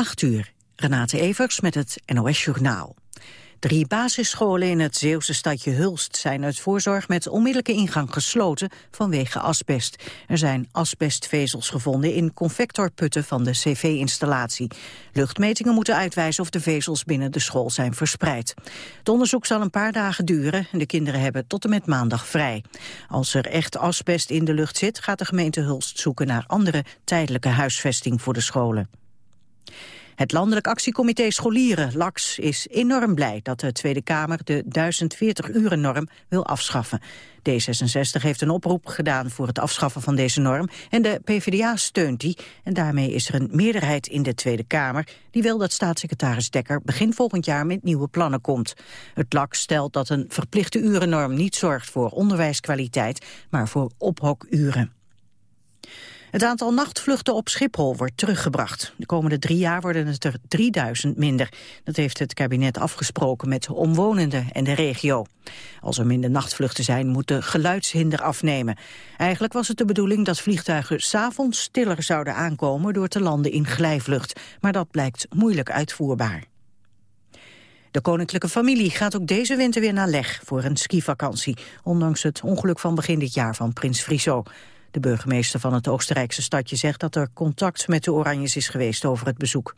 8 uur. Renate Evers met het NOS Journaal. Drie basisscholen in het Zeeuwse stadje Hulst zijn uit voorzorg met onmiddellijke ingang gesloten vanwege asbest. Er zijn asbestvezels gevonden in convectorputten van de cv-installatie. Luchtmetingen moeten uitwijzen of de vezels binnen de school zijn verspreid. Het onderzoek zal een paar dagen duren en de kinderen hebben tot en met maandag vrij. Als er echt asbest in de lucht zit, gaat de gemeente Hulst zoeken naar andere tijdelijke huisvesting voor de scholen. Het Landelijk Actiecomité Scholieren, LAX, is enorm blij dat de Tweede Kamer de 1040-uren-norm wil afschaffen. D66 heeft een oproep gedaan voor het afschaffen van deze norm en de PvdA steunt die. En daarmee is er een meerderheid in de Tweede Kamer die wil dat staatssecretaris Dekker begin volgend jaar met nieuwe plannen komt. Het LAX stelt dat een verplichte urennorm niet zorgt voor onderwijskwaliteit, maar voor ophokuren. Het aantal nachtvluchten op Schiphol wordt teruggebracht. De komende drie jaar worden het er 3000 minder. Dat heeft het kabinet afgesproken met omwonenden en de regio. Als er minder nachtvluchten zijn, moet de geluidshinder afnemen. Eigenlijk was het de bedoeling dat vliegtuigen s'avonds stiller zouden aankomen door te landen in glijvlucht. Maar dat blijkt moeilijk uitvoerbaar. De koninklijke familie gaat ook deze winter weer naar Leg voor een skivakantie, ondanks het ongeluk van begin dit jaar van prins Friso. De burgemeester van het Oostenrijkse stadje zegt dat er contact met de Oranjes is geweest over het bezoek.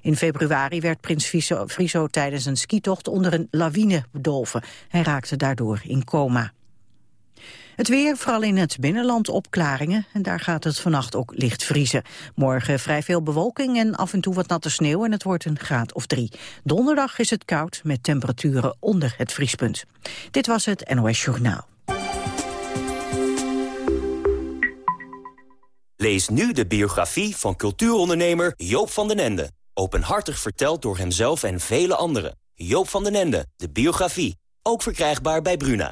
In februari werd prins Friso, tijdens een skitocht onder een lawine bedolven. Hij raakte daardoor in coma. Het weer, vooral in het binnenland opklaringen. En daar gaat het vannacht ook licht vriezen. Morgen vrij veel bewolking en af en toe wat natte sneeuw. En het wordt een graad of drie. Donderdag is het koud met temperaturen onder het vriespunt. Dit was het NOS Journaal. Lees nu de biografie van cultuurondernemer Joop van den Ende. Openhartig verteld door hemzelf en vele anderen. Joop van den Ende, de biografie. Ook verkrijgbaar bij Bruna.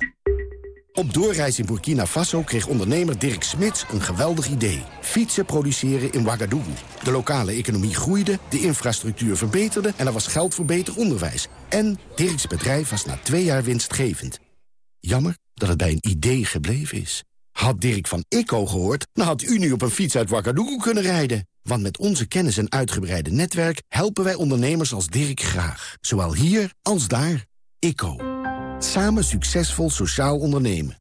Op doorreis in Burkina Faso kreeg ondernemer Dirk Smits een geweldig idee. Fietsen produceren in Ouagadougou. De lokale economie groeide, de infrastructuur verbeterde... en er was geld voor beter onderwijs. En Dirks bedrijf was na twee jaar winstgevend. Jammer dat het bij een idee gebleven is. Had Dirk van Ikko gehoord, dan had u nu op een fiets uit Ouagadougou kunnen rijden. Want met onze kennis en uitgebreide netwerk helpen wij ondernemers als Dirk graag. Zowel hier als daar. Ikko. Samen succesvol sociaal ondernemen.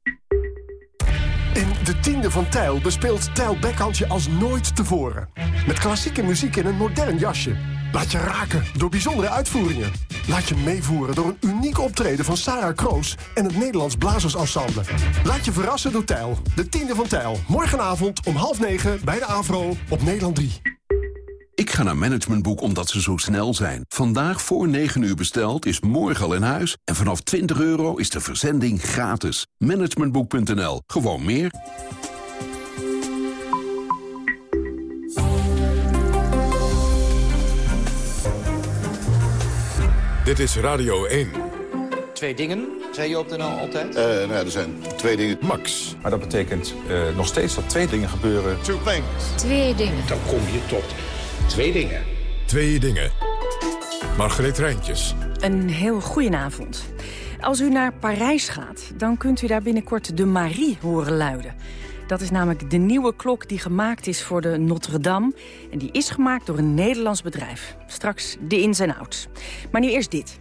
In de tiende van Tijl bespeelt Tijl Bekhandje als nooit tevoren. Met klassieke muziek in een modern jasje. Laat je raken door bijzondere uitvoeringen. Laat je meevoeren door een uniek optreden van Sarah Kroos en het Nederlands Blazersensemble. Laat je verrassen door Tijl, de tiende van Tijl. Morgenavond om half negen bij de AVRO op Nederland 3. Ik ga naar Managementboek omdat ze zo snel zijn. Vandaag voor 9 uur besteld is morgen al in huis. En vanaf 20 euro is de verzending gratis. Managementboek.nl. Gewoon meer. Dit is Radio 1. Twee dingen, zei je op de altijd? Uh, nou ja, er zijn twee dingen. Max. Maar dat betekent uh, nog steeds dat twee dingen gebeuren. Two things. Twee dingen. Dan kom je tot twee dingen. Twee dingen. Margreet Rijntjes. Een heel goedenavond. Als u naar Parijs gaat, dan kunt u daar binnenkort de Marie horen luiden. Dat is namelijk de nieuwe klok die gemaakt is voor de Notre-Dame. En die is gemaakt door een Nederlands bedrijf. Straks de ins en outs. Maar nu eerst dit.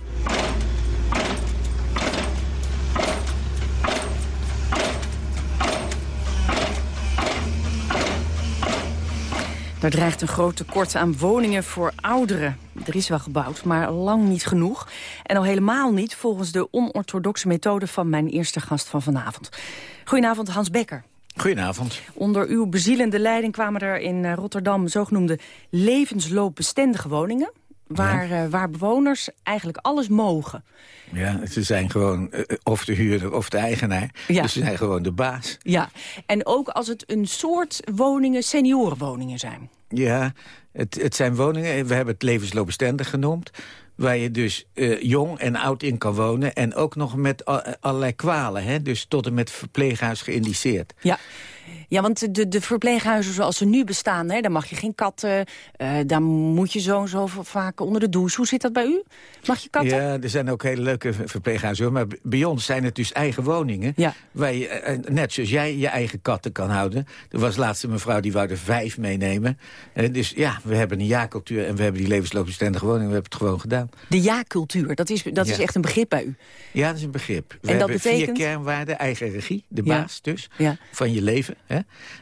Er dreigt een groot tekort aan woningen voor ouderen. Er is wel gebouwd, maar lang niet genoeg. En al helemaal niet volgens de onorthodoxe methode van mijn eerste gast van vanavond. Goedenavond, Hans Becker. Goedenavond. Onder uw bezielende leiding kwamen er in eh, Rotterdam zogenoemde levensloopbestendige woningen. Waar, ja. uh, waar bewoners eigenlijk alles mogen. Ja, ze zijn gewoon uh, of de huurder of de eigenaar. Ja. Dus ze zijn gewoon de baas. Ja, en ook als het een soort woningen, seniorenwoningen zijn. Ja, het, het zijn woningen, we hebben het levensloopbestendig genoemd waar je dus uh, jong en oud in kan wonen... en ook nog met allerlei kwalen, hè? dus tot en met verpleeghuis geïndiceerd. Ja, Ja, want de, de verpleeghuizen zoals ze nu bestaan, hè, daar mag je geen katten. Uh, daar moet je zo en zo vaak onder de douche. Hoe zit dat bij u? Mag je katten? Ja, er zijn ook hele leuke verpleeghuizen. Maar bij ons zijn het dus eigen woningen. Ja. Waar je, eh, net zoals jij je eigen katten kan houden. Er was laatst een mevrouw die wou er vijf meenemen. Uh, dus ja, we hebben een ja-cultuur en we hebben die levensloopbestendige woning. We hebben het gewoon gedaan. De ja-cultuur, dat, is, dat is echt een begrip bij u? Ja, dat is een begrip. We en dat hebben betekent? vier kernwaarden. Eigen regie, de Ja. baas dus, van je leven. Hè?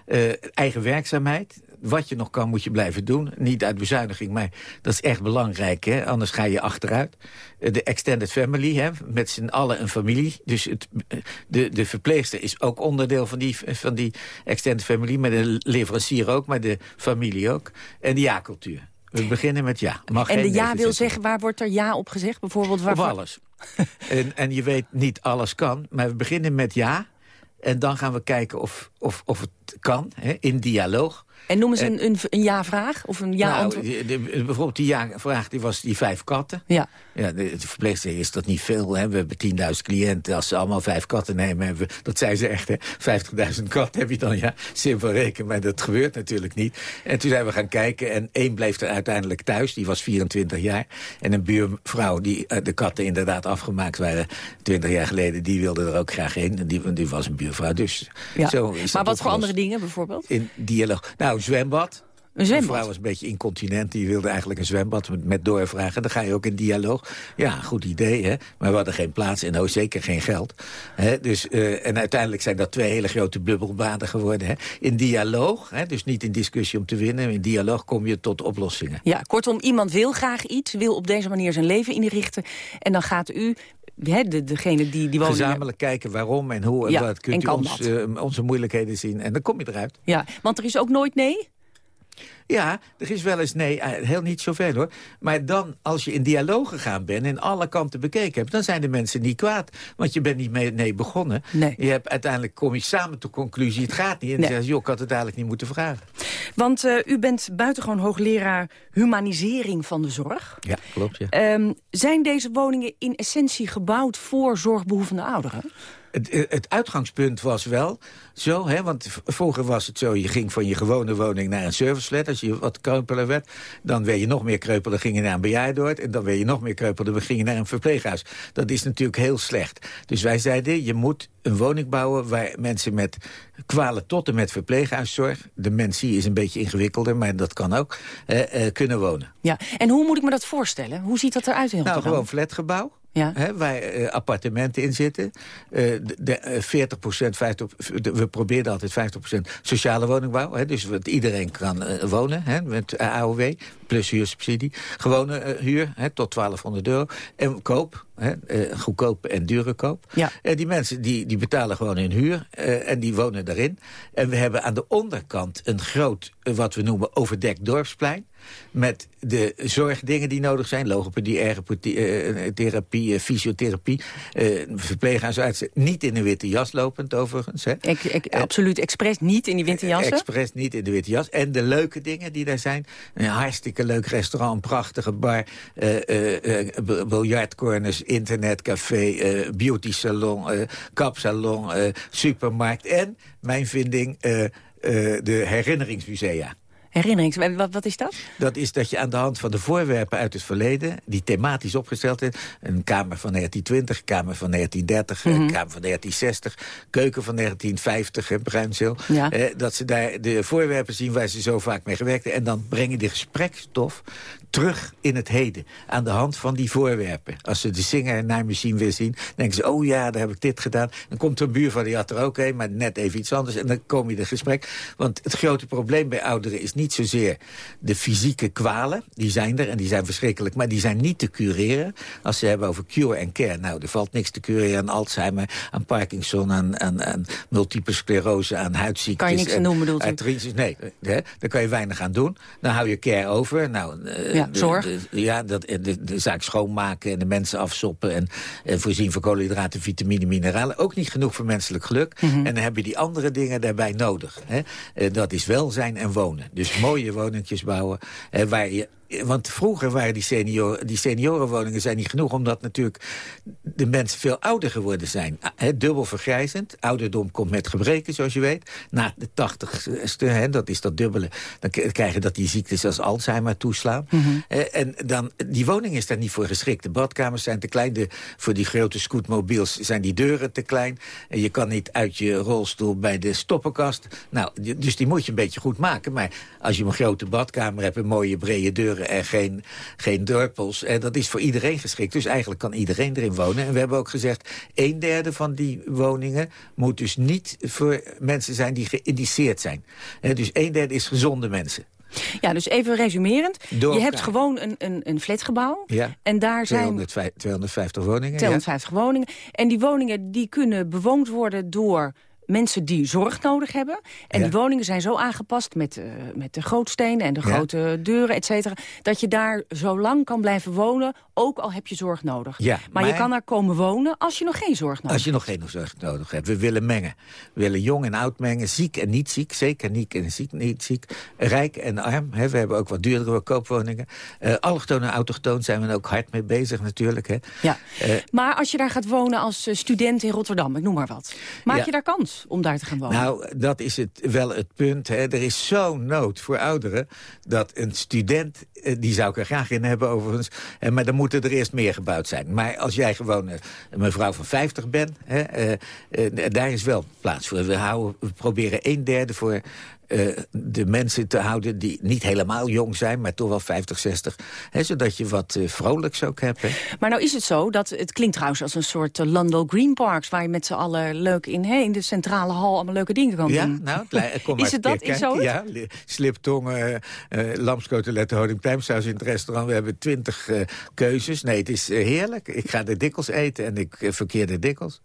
Eh, eigen werkzaamheid. Wat je nog kan, moet je blijven doen. Niet uit bezuiniging, maar dat is echt belangrijk. Hè? Anders ga je achteruit. Eh, de extended family, hè? met z'n allen een familie. Dus het, eh, de, de verpleegster is ook onderdeel van die, van die extended family. Maar de leverancier ook, maar de familie ook. En de ja-cultuur. We beginnen met ja. Mag En de ja wil zeggen. waar wordt er ja op gezegd? Bijvoorbeeld Op waarvoor... alles. en, en je weet niet alles kan, maar we beginnen met ja. En dan gaan we kijken of, of, of het kan, hè, in dialoog. En noemen ze En- een, een, een ja-vraag of een ja-antwoord? nou, bijvoorbeeld die ja-vraag die was die vijf katten. Ja. Ja, de, de verpleegster is dat niet veel. Hè? We hebben 10.000 cliënten. Als ze allemaal vijf katten nemen, hebben we, dat zei ze echt, hè? 50.000 katten heb je dan, ja, simpel rekenen. Maar dat gebeurt natuurlijk niet. En toen zijn we gaan kijken en één bleef er uiteindelijk thuis. Die was 24 jaar. En een buurvrouw, die eh, de katten inderdaad afgemaakt waren 20 jaar geleden, die wilde er ook graag heen. En die, die was een buurvrouw. Dus Ja. zo is maar wat voor andere dingen bijvoorbeeld? In dialoog. Nou, een zwembad. Een zwembad? vrouw was een beetje incontinent. Die wilde eigenlijk een zwembad met, met doorvragen. Dan ga je ook in dialoog. Ja, goed idee, hè. Maar we hadden geen plaats en ook zeker geen geld. Hè? Dus, eh, en uiteindelijk zijn dat twee hele grote bubbelbaden geworden. Hè? In dialoog, hè? dus niet in discussie om te winnen. In dialoog kom je tot oplossingen. Ja, kortom, iemand wil graag iets, wil op deze manier zijn leven inrichten. En dan gaat u, hè, de, degene die die woning... Gezamenlijk kijken waarom en hoe en Ja, wat. Kunt en u ons, eh, onze moeilijkheden zien. En dan kom je eruit. Ja, want er is ook nooit nee? Ja, er is wel eens nee, eh, heel niet zoveel hoor. Maar dan, als je in dialoog gegaan bent en alle kanten bekeken hebt... dan zijn de mensen niet kwaad. Want je bent niet mee nee begonnen. Nee. Je hebt, uiteindelijk kom je samen tot conclusie, het gaat niet. En dan Nee. zeg je, joh, ik had het eigenlijk niet moeten vragen. Want eh, u bent buitengewoon hoogleraar humanisering van de zorg. Ja, klopt, ja. Ehm, zijn deze woningen in essentie gebouwd voor zorgbehoevende ouderen? Het, het uitgangspunt was wel zo, hè, want vroeger was het zo... je ging van je gewone woning naar een serviceflat. Als je wat kreupeler werd, dan werd je nog meer kreupeler... ging je naar een bejaardoord en dan werd je nog meer kreupeler... dan ging je naar een verpleeghuis. Dat is natuurlijk heel slecht. Dus wij zeiden, je moet een woning bouwen... waar mensen met kwalen tot en met verpleeghuiszorg... dementie is een beetje ingewikkelder, maar dat kan ook... eh, eh, kunnen wonen. Ja, en hoe moet ik me dat voorstellen? Hoe ziet dat eruit in Nou, gewoon flatgebouw. Ja. Hè, waar eh, appartementen in zitten. Eh, de, de, eh, 40 50, de- we probeerden altijd 50% sociale woningbouw. Hè, dus dat iedereen kan eh, wonen hè, met eh, AOW. Plus huursubsidie. Gewone eh, huur hè, tot 1200 euro. En koop. Hè, eh, goedkoop en dure koop. Ja. En die mensen die, die betalen gewoon hun huur. eh, en die wonen daarin. En we hebben aan de onderkant een groot, eh, wat we noemen, overdekt dorpsplein. Met de zorgdingen die nodig zijn. Logopedie, ergopedie, eh, therapie, eh, fysiotherapie. eh verpleeghuisartsen. Niet in een witte jas lopend overigens. Hè. Ik, ik, absoluut expres niet in die winterjassen. Expres niet in de witte jas. En de leuke dingen die daar zijn. Een hartstikke leuk restaurant, prachtige bar. eh eh, eh, biljartcorners, internetcafé, beauty salon, kapsalon, supermarkt. En, mijn vinding, de herinneringsmusea. Herinnerings, wat, wat is dat? Dat is dat je aan de hand van de voorwerpen uit het verleden... die thematisch opgesteld zijn... een kamer van 1920, een kamer van 1930, Mhm. een kamer van 1960... keuken van 1950, in Bruinzeel... Ja. Eh, dat ze daar de voorwerpen zien waar ze zo vaak mee gewerkt hebben... en dan brengen die gesprekstof terug in het heden. Aan de hand van die voorwerpen. Als ze de zinger naar machine weer zien... denken ze, oh ja, daar heb ik dit gedaan. Dan komt er een buur van, die had er ook een... maar net even iets anders. En dan kom je in gesprek. Want het grote probleem bij ouderen is niet zozeer de fysieke kwalen. Die zijn er en die zijn verschrikkelijk. Maar die zijn niet te cureren. Als ze hebben over cure en care. Nou, er valt niks te cureren aan Alzheimer, aan Parkinson... aan, aan, aan multiple sclerose, aan huidziektes. Kan je niks aan en doen, bedoelt u? Nee, hè, daar kan je weinig aan doen. Dan hou je care over. Nou, eh, Ja, de- zorg. de- ja, dat, de, de, zaak schoonmaken en de mensen afsoppen... en, en voorzien van koolhydraten, vitamine, mineralen. Ook niet genoeg voor menselijk geluk. Mhm. En dan heb je die andere dingen daarbij nodig. Hè. Eh, dat is welzijn en wonen. Dus Dus mooie woningjes bouwen hè, waar je want vroeger waren die, senior, die seniorenwoningen zijn niet genoeg... omdat natuurlijk de mensen veel ouder geworden zijn. He, dubbel vergrijzend. Ouderdom komt met gebreken, zoals je weet. Na de tachtigste, dat is dat dubbele... dan krijgen dat die ziektes als Alzheimer toeslaan. Mhm. en dan, die woning is daar niet voor geschikt. De badkamers zijn te klein. De, voor die grote scootmobiels zijn die deuren te klein. En je kan niet uit je rolstoel bij de stoppenkast. Nou, dus die moet je een beetje goed maken. Maar als je een grote badkamer hebt... een mooie brede deuren en geen, geen dorpels. En dat is voor iedereen geschikt. Dus eigenlijk kan iedereen erin wonen. En we hebben ook gezegd, een derde van die woningen... moet dus niet voor mensen zijn die geïndiceerd zijn. dus een derde is gezonde mensen. Ja, dus even resumerend. je hebt gewoon een, een, een flatgebouw. Ja, en daar zijn 250 woningen. 250 woningen. En die woningen die kunnen bewoond worden door mensen die zorg nodig hebben. En die woningen zijn zo aangepast met, uh, met de grootstenen en de grote deuren, et cetera... dat je daar zo lang kan blijven wonen, ook al heb je zorg nodig. Ja, maar, je kan daar komen wonen als je nog geen zorg nodig hebt. Als je nog geen zorg nodig hebt. We willen mengen. We willen jong en oud mengen, ziek en niet ziek. Zeker niet en ziek, niet ziek. Rijk en arm. Hè. We hebben ook wat duurdere koopwoningen. Uh, allochtoon en autochtoon zijn we ook hard mee bezig natuurlijk. Hè. Ja. Uh, maar als je daar gaat wonen als student in Rotterdam, ik noem maar wat. Maak je daar kans? Om daar te gaan wonen? Nou, dat is het, wel het punt. Hè. Er is zo'n nood voor ouderen dat een student... Eh, die zou ik er graag in hebben overigens. Maar dan moeten er eerst meer gebouwd zijn. Maar als jij gewoon een mevrouw van 50 bent... Hè, daar is wel plaats voor. We, houden, we proberen een derde voor uh, de mensen te houden die niet helemaal jong zijn... maar toch wel 50, 60. Hè, zodat je wat uh, vrolijks ook hebt. Hè. Maar nou is het zo, dat het klinkt trouwens als een soort uh, Green Parks... waar je met z'n allen leuk in, hè, in de centrale hal allemaal leuke dingen kan ja, doen. Nou, kom maar is het dat? Is zo ja, sliptongen, uh, lamskoteletten, honingpijmsaus in het restaurant. We hebben twintig keuzes. Nee, het is heerlijk. Ik ga de dikkels eten en ik verkeer de dikkels.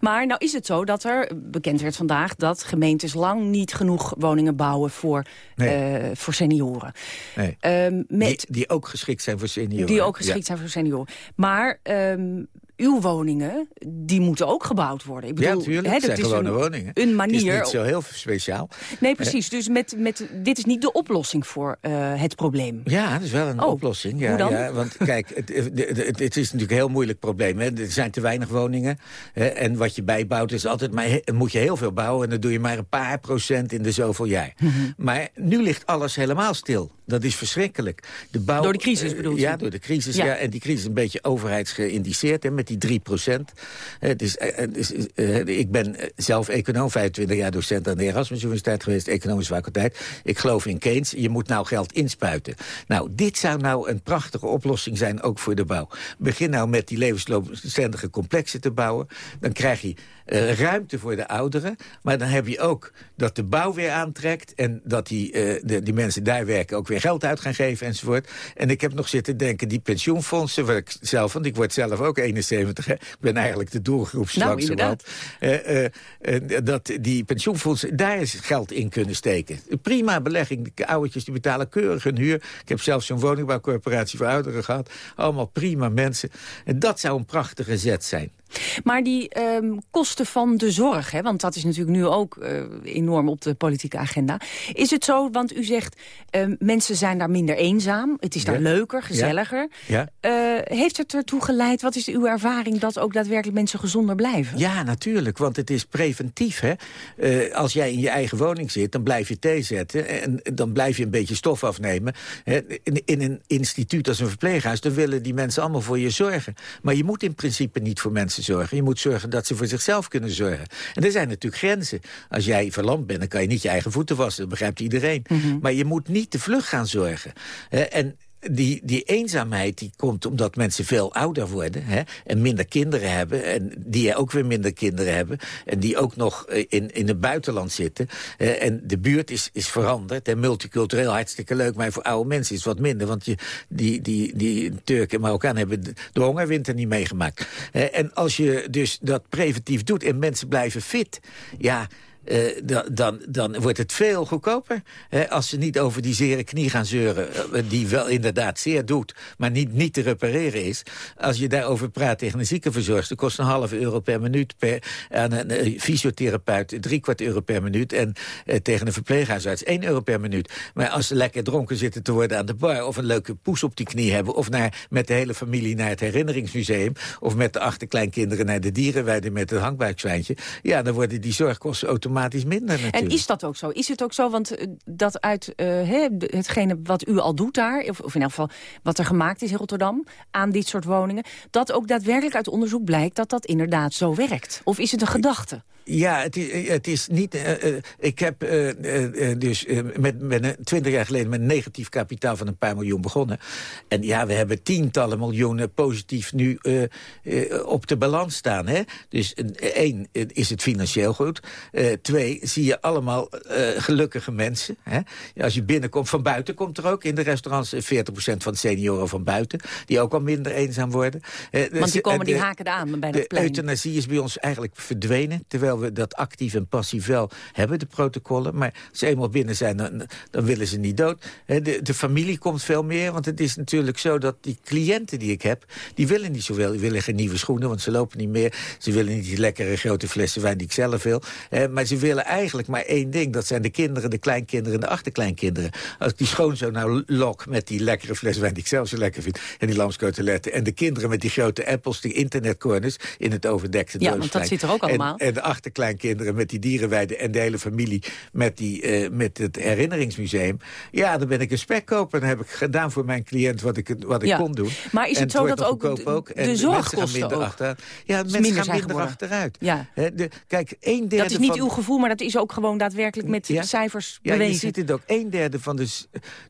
Maar nou is het zo dat er, bekend werd vandaag... dat gemeentes lang niet genoeg woningen bouwen voor, eh, voor senioren. Nee. Um, met, die, die, ook geschikt zijn voor senioren. Die ook geschikt zijn voor senioren. Maar um, uw woningen, die moeten ook gebouwd worden. Ik bedoel, ja, natuurlijk. Hè, dat zijn is gewone een, woningen. Een manier... Het is niet zo heel speciaal. Nee, precies. Dus met, met, dit is niet de oplossing voor uh, het probleem. Ja, dat is wel een oh, oplossing. Ja, hoe dan? Ja, want kijk, het, het, het, is natuurlijk een heel moeilijk probleem. Hè. Er zijn te weinig woningen. Hè, en wat je bijbouwt is altijd... maar moet je heel veel bouwen en dan doe je maar een paar procent in de zoveel jaar. Mhm. Maar nu ligt alles helemaal stil. Dat is verschrikkelijk. De bouw, door de crisis bedoel je? Ja, door de crisis. Ja. En die crisis is een beetje overheidsgeïndiceerd hè, met die 3 procent. Dus, ik ben zelf econoom, 25 jaar docent aan de Erasmus Universiteit geweest, economische faculteit. Ik geloof in Keynes, je moet nou geld inspuiten. Nou, dit zou nou een prachtige oplossing zijn, ook voor de bouw. Begin nou met die levensloopbestendige complexen te bouwen. Dan krijg je uh, ruimte voor de ouderen. Maar dan heb je ook dat de bouw weer aantrekt... en dat die, uh, de, die mensen daar werken ook weer geld uit gaan geven enzovoort. En ik heb nog zitten denken, die pensioenfondsen... waar ik zelf, want ik word zelf ook 71, hè, ik ben eigenlijk de doelgroep straks. Nou, uh, dat die pensioenfondsen daar geld in kunnen steken. Prima belegging, de oudertjes die betalen keurig hun huur. Ik heb zelfs zo'n woningbouwcorporatie voor ouderen gehad. Allemaal prima mensen. En dat zou een prachtige zet zijn. Maar die um, kosten van de zorg, hè, want dat is natuurlijk nu ook uh, enorm op de politieke agenda. Is het zo, want u zegt uh, mensen zijn daar minder eenzaam. Het is daar leuker, gezelliger. Ja. Uh, heeft het ertoe geleid, wat is uw ervaring, dat ook daadwerkelijk mensen gezonder blijven? Ja, natuurlijk, want het is preventief. Hè? als jij in je eigen woning zit, dan blijf je thee zetten. En dan blijf je een beetje stof afnemen. Hè? In, in een instituut als een verpleeghuis, dan willen die mensen allemaal voor je zorgen. Maar je moet in principe niet voor mensen zorgen. Je moet zorgen dat ze voor zichzelf kunnen zorgen. En er zijn natuurlijk grenzen. Als jij verlamd bent, dan kan je niet je eigen voeten wassen. Dat begrijpt iedereen. Mhm. Maar je moet niet te vlug gaan zorgen. en die, die eenzaamheid die komt omdat mensen veel ouder worden... Hè, en minder kinderen hebben, en die ook weer minder kinderen hebben... en die ook nog eh, in, in het buitenland zitten. en de buurt is, is veranderd en multicultureel hartstikke leuk... maar voor oude mensen is het wat minder... want je, die, die, die Turken en Marokkaan hebben de hongerwinter niet meegemaakt. en als je dus dat preventief doet en mensen blijven fit... ja, dan, dan, dan wordt het veel goedkoper. Hè, als ze niet over die zere knie gaan zeuren... Uh, die wel inderdaad zeer doet, maar niet, niet te repareren is. Als je daarover praat tegen een ziekenverzorgster... kost een half euro per minuut per, aan een uh, fysiotherapeut... drie kwart euro per minuut. En tegen een verpleeghuisarts één euro per minuut. Maar als ze lekker dronken zitten te worden aan de bar... of een leuke poes op die knie hebben... of naar, met de hele familie naar het herinneringsmuseum... of met de achterkleinkinderen naar de dierenweide met het hangbuikzwijntje... ja, dan worden die zorgkosten automatisch minder natuurlijk. En is dat ook zo? Is het ook zo, want eh, dat uit uh, hetgene wat u al doet daar... Of, of, in elk geval wat er gemaakt is in Rotterdam aan dit soort woningen... dat ook daadwerkelijk uit onderzoek blijkt dat dat inderdaad zo werkt? Of is het een gedachte? Ja, het is, het is niet... Uh, ik heb uh, dus met, met twintig jaar geleden met een negatief kapitaal van een paar miljoen begonnen. En ja, we hebben tientallen miljoenen positief nu op de balans staan. Hè? Dus één, is het financieel goed. Twee, zie je allemaal gelukkige mensen. Hè? Als je binnenkomt, van buiten komt er ook in de restaurants 40% van de senioren van buiten. Die ook al minder eenzaam worden. Dus, Want die komen, die haken aan bij het plein. De euthanasie is bij ons eigenlijk verdwenen, terwijl we dat actief en passief wel hebben, de protocollen. Maar als ze eenmaal binnen zijn, dan, dan willen ze niet dood. De, de, familie komt veel meer, want het is natuurlijk zo dat die cliënten die ik heb... die willen niet zoveel, die willen geen nieuwe schoenen, want ze lopen niet meer. Ze willen niet die lekkere grote flessen wijn die ik zelf wil. Maar ze willen eigenlijk maar één ding, dat zijn de kinderen, de kleinkinderen en de achterkleinkinderen. Als ik die schoonzoon nou lok met die lekkere fles wijn die ik zelf zo lekker vind... en die lamskoteletten en de kinderen met die grote appels, die internetcorners... in het overdekte Ja, want dat zit er ook allemaal. En, en de achterkleinkinderen met die dierenweide... en de hele familie met, die, uh, met het herinneringsmuseum. Ja, dan ben ik een spekkoper. Dan heb ik gedaan voor mijn cliënt wat ik, wat ik ja. kon doen. Maar is het, het zo dat ook de, ook de, de zorgkosten minder ook achteruit. Ja, mensen gaan minder achteruit. Ja. He, de, kijk, een derde dat is niet van, uw gevoel, maar dat is ook gewoon daadwerkelijk met ja? cijfers ja, bewezen. je ziet het ook. Een derde van de,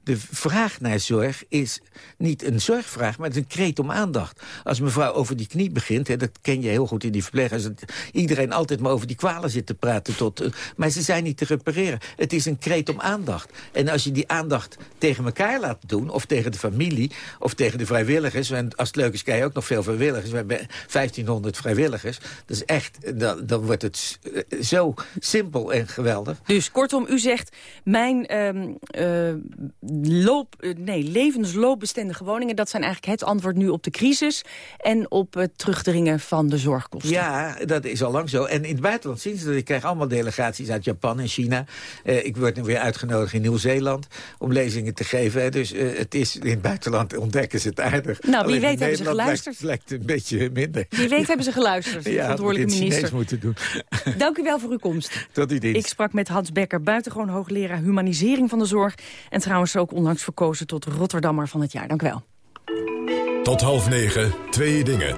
de vraag naar zorg is niet een zorgvraag, maar het is een kreet om aandacht. Als mevrouw over die knie begint, he, dat ken je heel goed in die verplegers... iedereen altijd maar over die kwalen zit te praten. Tot, uh, maar ze zijn niet te repareren. Het is een kreet om aandacht. En als je die aandacht tegen elkaar laat doen... of tegen de familie, of tegen de vrijwilligers... en als het leuk is, krijg je ook nog veel vrijwilligers. We hebben 1500 vrijwilligers. Dat is echt, dan, dan wordt het zo simpel en geweldig. Dus kortom, u zegt... mijn um, uh, loop, uh, nee, levensloopbestendige woningen... dat zijn eigenlijk het antwoord nu op de crisis... en op het terugdringen van de zorgkosten. Ja, dat is al lang zo. En in het buitenland zien ze dat. Ik krijg allemaal delegaties uit Japan en China. Uh, ik word nu weer uitgenodigd in Nieuw-Zeeland om lezingen te geven. Dus het is in het buitenland ontdekken ze het aardig. Nou, wie weet hebben ze geluisterd. Lijkt, lijkt een beetje minder. Wie weet hebben ze geluisterd, de ja, verantwoordelijke minister. moeten doen. Dank u wel voor uw komst. Tot dienst. Ik sprak met Hans Becker, buitengewoon hoogleraar humanisering van de zorg. En trouwens ook onlangs verkozen tot Rotterdammer van het jaar. Dank u wel. Tot half negen, twee dingen.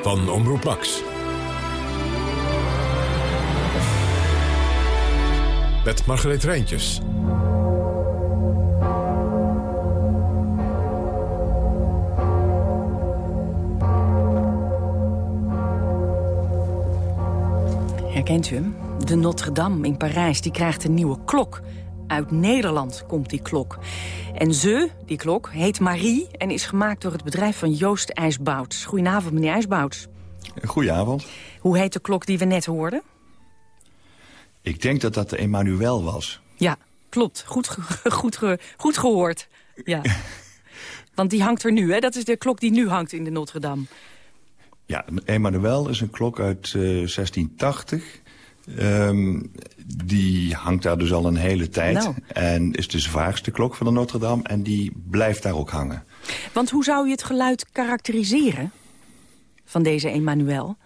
Van Omroep Max. Met Margreet Rijntjes. Herkent u hem? De Notre-Dame in Parijs die krijgt een nieuwe klok. Uit Nederland komt die klok. En ze, die klok, heet Marie en is gemaakt door het bedrijf van Joost IJsbouts. Goedenavond, meneer IJsbouts. Goedenavond. Hoe heet de klok die we net hoorden? Ik denk dat dat de Emmanuel was. Ja, klopt. Goed, ge goed, ge goed gehoord. Ja. Want die hangt er nu, hè? Dat is de klok die nu hangt in de Notre-Dame. Ja, Emmanuel is een klok uit uh, 1680. Um, die hangt daar dus al een hele tijd. Nou. En is de zwaarste klok van de Notre-Dame. En die blijft daar ook hangen. Want hoe zou je het geluid karakteriseren van deze Emmanuel?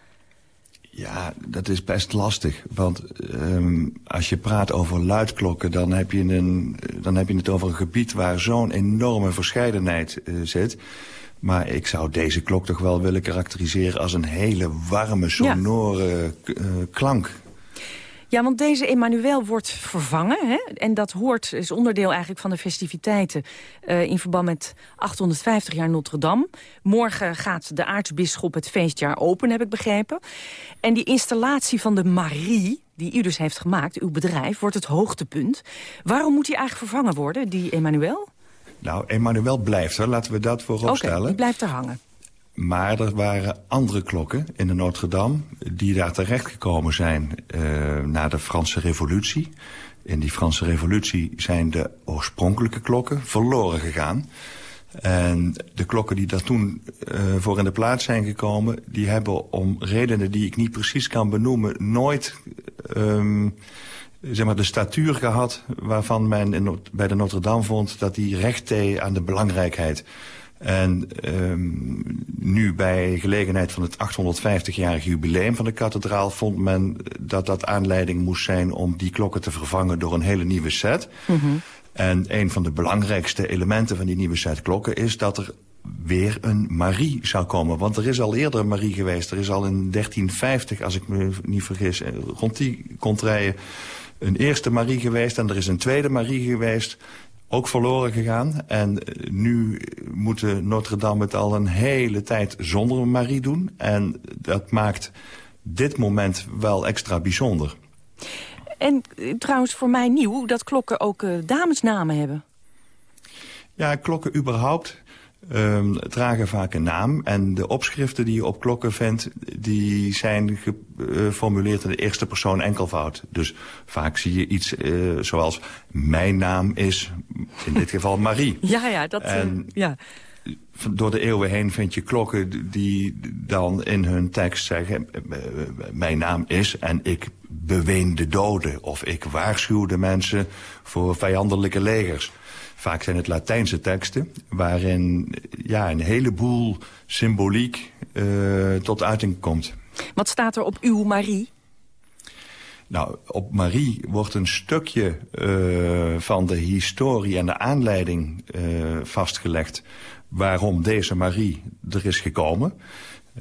Ja, dat is best lastig. Want um, als je praat over luidklokken... Dan heb, je een, dan heb je het over een gebied waar zo'n enorme verscheidenheid uh, zit... Maar ik zou deze klok toch wel willen karakteriseren als een hele warme, sonore ja. uh, klank. Ja, want deze Emmanuel wordt vervangen. Hè? En dat hoort, is onderdeel eigenlijk van de festiviteiten... Uh, in verband met 850 jaar Notre-Dame. Morgen gaat de aartsbisschop het feestjaar open, heb ik begrepen. En die installatie van de Marie, die u dus heeft gemaakt, uw bedrijf... wordt het hoogtepunt. Waarom moet die eigenlijk vervangen worden, die Emmanuel? Nou, Emmanuel blijft er, laten we dat voorop Oké, stellen. die blijft er hangen. Maar er waren andere klokken in de Notre-Dame... die daar terechtgekomen zijn uh, na de Franse revolutie. In die Franse revolutie zijn de oorspronkelijke klokken verloren gegaan. En de klokken die daar toen uh, voor in de plaats zijn gekomen... die hebben om redenen die ik niet precies kan benoemen... nooit um, zeg maar de statuur gehad waarvan men bij de Notre-Dame vond... dat die recht deed aan de belangrijkheid... En um, nu bij gelegenheid van het 850-jarig jubileum van de kathedraal... vond men dat dat aanleiding moest zijn om die klokken te vervangen door een hele nieuwe set. Mm -hmm. En een van de belangrijkste elementen van die nieuwe set klokken is dat er weer een Marie zou komen. Want er is al eerder een Marie geweest. Er is al in 1350, als ik me niet vergis, rond die contraien een eerste Marie geweest. En er is een tweede Marie geweest ook verloren gegaan. En nu moet Notre-Dame het al een hele tijd zonder Marie doen. En dat maakt dit moment wel extra bijzonder. En trouwens voor mij nieuw dat klokken ook uh, damesnamen hebben. Ja, klokken überhaupt um, dragen vaak een naam. En de opschriften die je op klokken vindt, die zijn geformuleerd in de eerste persoon enkelvoud. Dus vaak zie je iets uh, zoals, mijn naam is, in dit geval Marie. ja, ja, dat... En, uh, ja. Door de eeuwen heen vind je klokken die dan in hun tekst zeggen... mijn naam is en ik beween de doden... of ik waarschuw de mensen voor vijandelijke legers. Vaak zijn het Latijnse teksten, waarin ja, een heleboel symboliek uh, tot uiting komt. Wat staat er op uw Marie? Nou, op Marie wordt een stukje uh, van de historie en de aanleiding uh, vastgelegd... waarom deze Marie er is gekomen.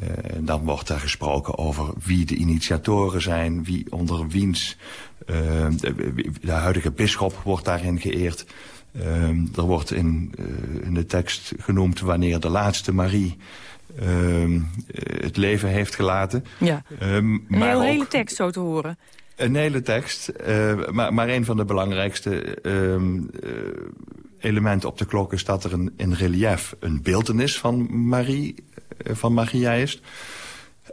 Uh, dan wordt er gesproken over wie de initiatoren zijn... wie onder wiens... de, de huidige bisschop wordt daarin geëerd... Um, er wordt in, uh, in de tekst genoemd wanneer de laatste Marie um, het leven heeft gelaten. Ja, um, een heel, hele tekst zo te horen. Een hele tekst, uh, maar, maar een van de belangrijkste uh, elementen op de klok is dat er een, in relief een beeldenis van Marie, van Maria is.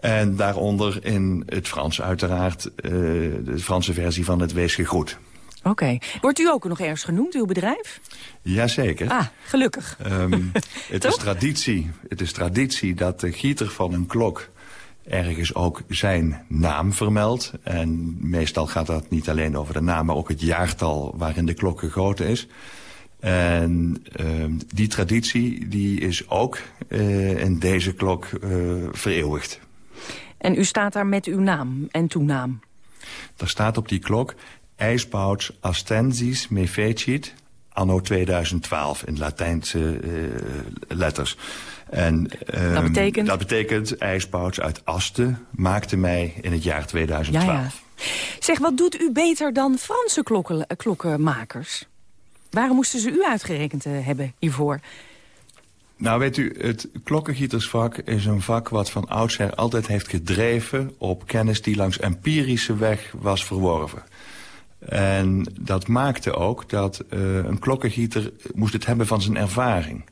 En daaronder in het Frans uiteraard de Franse versie van het Wees gegroet. Oké. Okay. Wordt u ook nog ergens genoemd, uw bedrijf? Jazeker. Ah, gelukkig. Um, het, is traditie, het is traditie dat de gieter van een klok ergens ook zijn naam vermeldt. En meestal gaat dat niet alleen over de naam, maar ook het jaartal waarin de klok gegoten is. En um, die traditie die is ook uh, in deze klok uh, vereeuwigd. En u staat daar met uw naam en toenaam? Er staat op die klok ijsbouts astensis me fecit anno 2012 in Latijnse uh, letters. En, um, dat betekent? Dat betekent ijsbouts uit Asten maakte mij in het jaar 2012. Ja, ja. Zeg, wat doet u beter dan Franse klokken, klokkenmakers? Waarom moesten ze u uitgerekend uh, hebben hiervoor? Nou, weet u, het klokkengietersvak is een vak wat van oudsher altijd heeft gedreven op kennis die langs empirische weg was verworven. En dat maakte ook dat uh, een klokkengieter moest het hebben van zijn ervaring.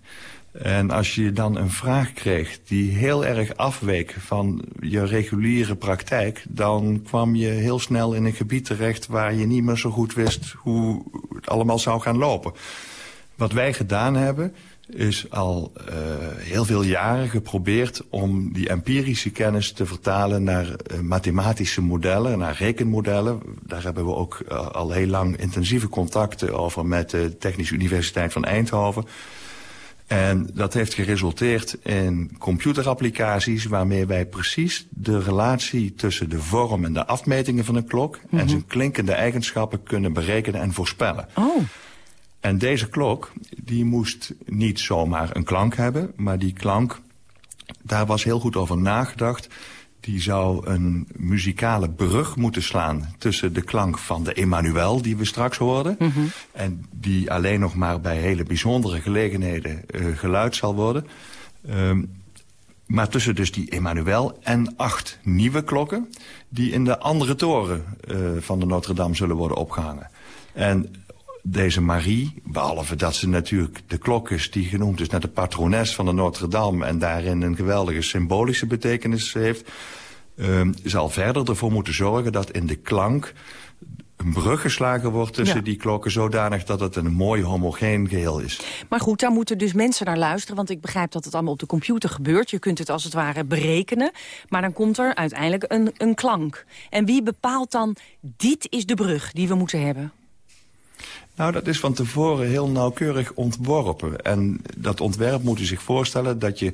En als je dan een vraag kreeg die heel erg afweek van je reguliere praktijk... dan kwam je heel snel in een gebied terecht waar je niet meer zo goed wist hoe het allemaal zou gaan lopen. Wat wij gedaan hebben is al uh, heel veel jaren geprobeerd om die empirische kennis te vertalen naar uh, mathematische modellen, naar rekenmodellen. Daar hebben we ook uh, al heel lang intensieve contacten over met de Technische Universiteit van Eindhoven. En dat heeft geresulteerd in computerapplicaties waarmee wij precies de relatie tussen de vorm en de afmetingen van een klok mm -hmm. en zijn klinkende eigenschappen kunnen berekenen en voorspellen. Oh. En deze klok, die moest niet zomaar een klank hebben, maar die klank, daar was heel goed over nagedacht. Die zou een muzikale brug moeten slaan tussen de klank van de Emmanuel, die we straks hoorden. Mm -hmm. En die alleen nog maar bij hele bijzondere gelegenheden uh, geluid zal worden. Um, maar tussen dus die Emmanuel en acht nieuwe klokken... die in de andere toren uh, van de Notre-Dame zullen worden opgehangen. En deze Marie, behalve dat ze natuurlijk de klok is die genoemd is naar de patrones van de Notre-Dame en daarin een geweldige symbolische betekenis heeft, uh, zal verder ervoor moeten zorgen dat in de klank een brug geslagen wordt tussen die klokken... zodanig dat het een mooi homogeen geheel is. Maar goed, daar moeten dus mensen naar luisteren... want ik begrijp dat het allemaal op de computer gebeurt. Je kunt het als het ware berekenen. Maar dan komt er uiteindelijk een, een klank. En wie bepaalt dan, dit is de brug die we moeten hebben? Nou, dat is van tevoren heel nauwkeurig ontworpen. En dat ontwerp moet u zich voorstellen dat je,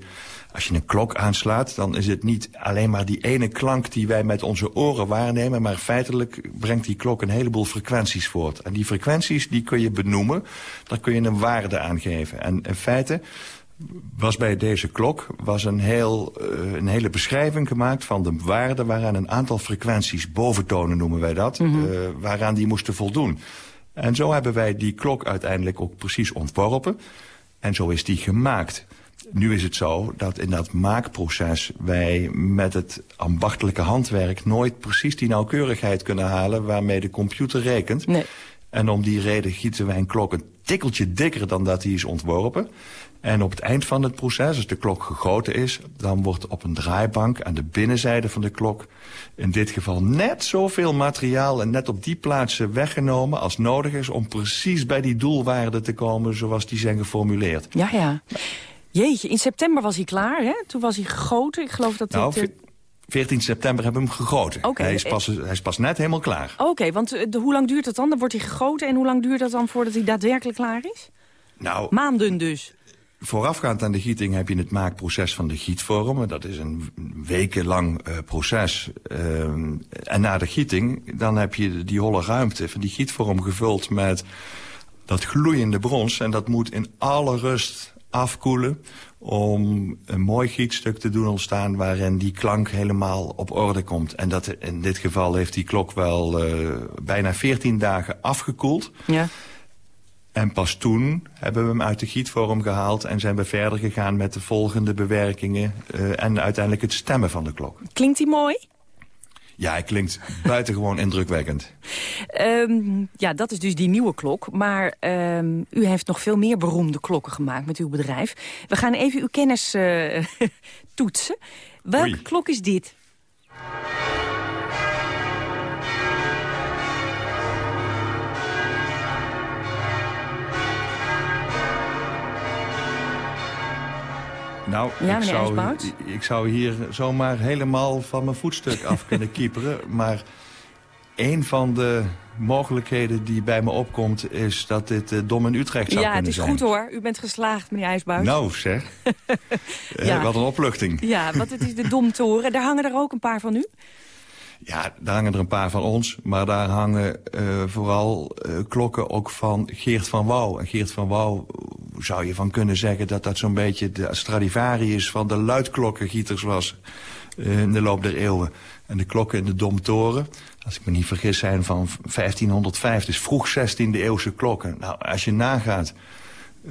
als je een klok aanslaat... dan is het niet alleen maar die ene klank die wij met onze oren waarnemen... maar feitelijk brengt die klok een heleboel frequenties voort. En die frequenties die kun je benoemen, daar kun je een waarde aan geven. En in feite was bij deze klok was een, heel, uh, een hele beschrijving gemaakt van de waarde... waaraan een aantal frequenties, boventonen noemen wij dat, mm -hmm. uh, waaraan die moesten voldoen. En zo hebben wij die klok uiteindelijk ook precies ontworpen. En zo is die gemaakt. Nu is het zo dat in dat maakproces wij met het ambachtelijke handwerk... nooit precies die nauwkeurigheid kunnen halen waarmee de computer rekent. Nee. En om die reden gieten wij een klok een tikkeltje dikker dan dat die is ontworpen. En op het eind van het proces, als de klok gegoten is... dan wordt op een draaibank aan de binnenzijde van de klok... in dit geval net zoveel materiaal en net op die plaatsen weggenomen... als nodig is om precies bij die doelwaarden te komen... zoals die zijn geformuleerd. Ja, ja. Jeetje, in september was hij klaar, hè? Toen was hij gegoten. Ik geloof dat nou, dit... 14 september hebben we hem gegoten. Okay. Hij, is pas, hij is pas net helemaal klaar. Oké, okay, want de, hoe lang duurt het dan? Dan wordt hij gegoten en hoe lang duurt dat dan voordat hij daadwerkelijk klaar is? Nou, Maanden dus. Voorafgaand aan de gieting heb je het maakproces van de gietvorm. Dat is een wekenlang uh, proces. Uh, en na de gieting, dan heb je die holle ruimte van die gietvorm gevuld met dat gloeiende brons. En dat moet in alle rust afkoelen om een mooi gietstuk te doen ontstaan... waarin die klank helemaal op orde komt. En dat, in dit geval heeft die klok wel uh, bijna 14 dagen afgekoeld. Ja. En pas toen hebben we hem uit de gietvorm gehaald... en zijn we verder gegaan met de volgende bewerkingen... Uh, en uiteindelijk het stemmen van de klok. Klinkt hij mooi? Ja, hij klinkt buitengewoon indrukwekkend. Um, ja, dat is dus die nieuwe klok. Maar um, u heeft nog veel meer beroemde klokken gemaakt met uw bedrijf. We gaan even uw kennis uh, toetsen. Welke Oei. klok is dit? Nou, Ja, ik, zou, ik zou hier zomaar helemaal van mijn voetstuk af kunnen kieperen. Maar een van de mogelijkheden die bij me opkomt... is dat dit uh, Dom in Utrecht zou ja, het kunnen is zijn. goed hoor. U bent geslaagd, meneer IJsbuit. Nou, zeg. Eh, wat een opluchting. Ja, want het is de Domtoren. Daar hangen er ook een paar van u. Ja, daar hangen er een paar van ons. Maar daar hangen uh, vooral uh, klokken ook van Geert van Wouw. En Geert van Wouw zou je van kunnen zeggen... dat dat zo'n beetje de Stradivarius van de luidklokkengieters was... In de loop der eeuwen. En de klokken in de Domtoren, als ik me niet vergis, zijn van 1505. Dus vroeg 16e eeuwse klokken. Nou, als je nagaat...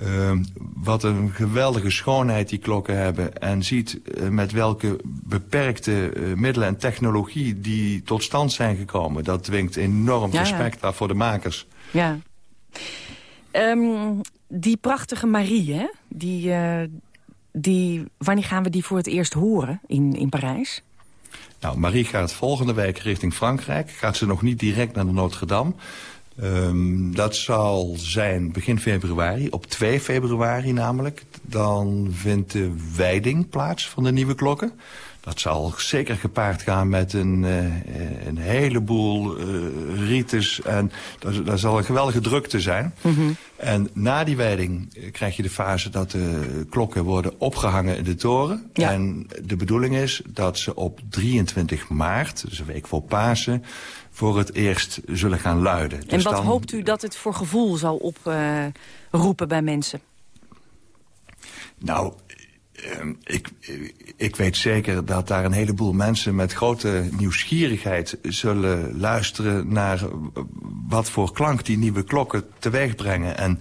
Uh, wat een geweldige schoonheid die klokken hebben. En ziet uh, met welke beperkte uh, middelen en technologie die tot stand zijn gekomen. Dat dwingt enorm Ja, ja. respect af voor de makers. Ja. Um, die prachtige Marie, hè? Die, uh, die, wanneer gaan we die voor het eerst horen in, in Parijs? Nou, Marie gaat volgende week richting Frankrijk. Gaat ze nog niet direct naar de Notre-Dame. Um, dat zal zijn begin februari, op 2 februari namelijk. Dan vindt de wijding plaats van de nieuwe klokken. Dat zal zeker gepaard gaan met een, uh, een heleboel uh, rites. En dat, dat zal een geweldige drukte zijn. Mm -hmm. En na die wijding krijg je de fase dat de klokken worden opgehangen in de toren. Ja. En de bedoeling is dat ze op 23 maart, dus een week voor Pasen voor het eerst zullen gaan luiden. En dus wat dan, hoopt u dat het voor gevoel zal oproepen uh, bij mensen? Nou, ik, ik weet zeker dat daar een heleboel mensen met grote nieuwsgierigheid zullen luisteren naar wat voor klank die nieuwe klokken teweeg brengen. En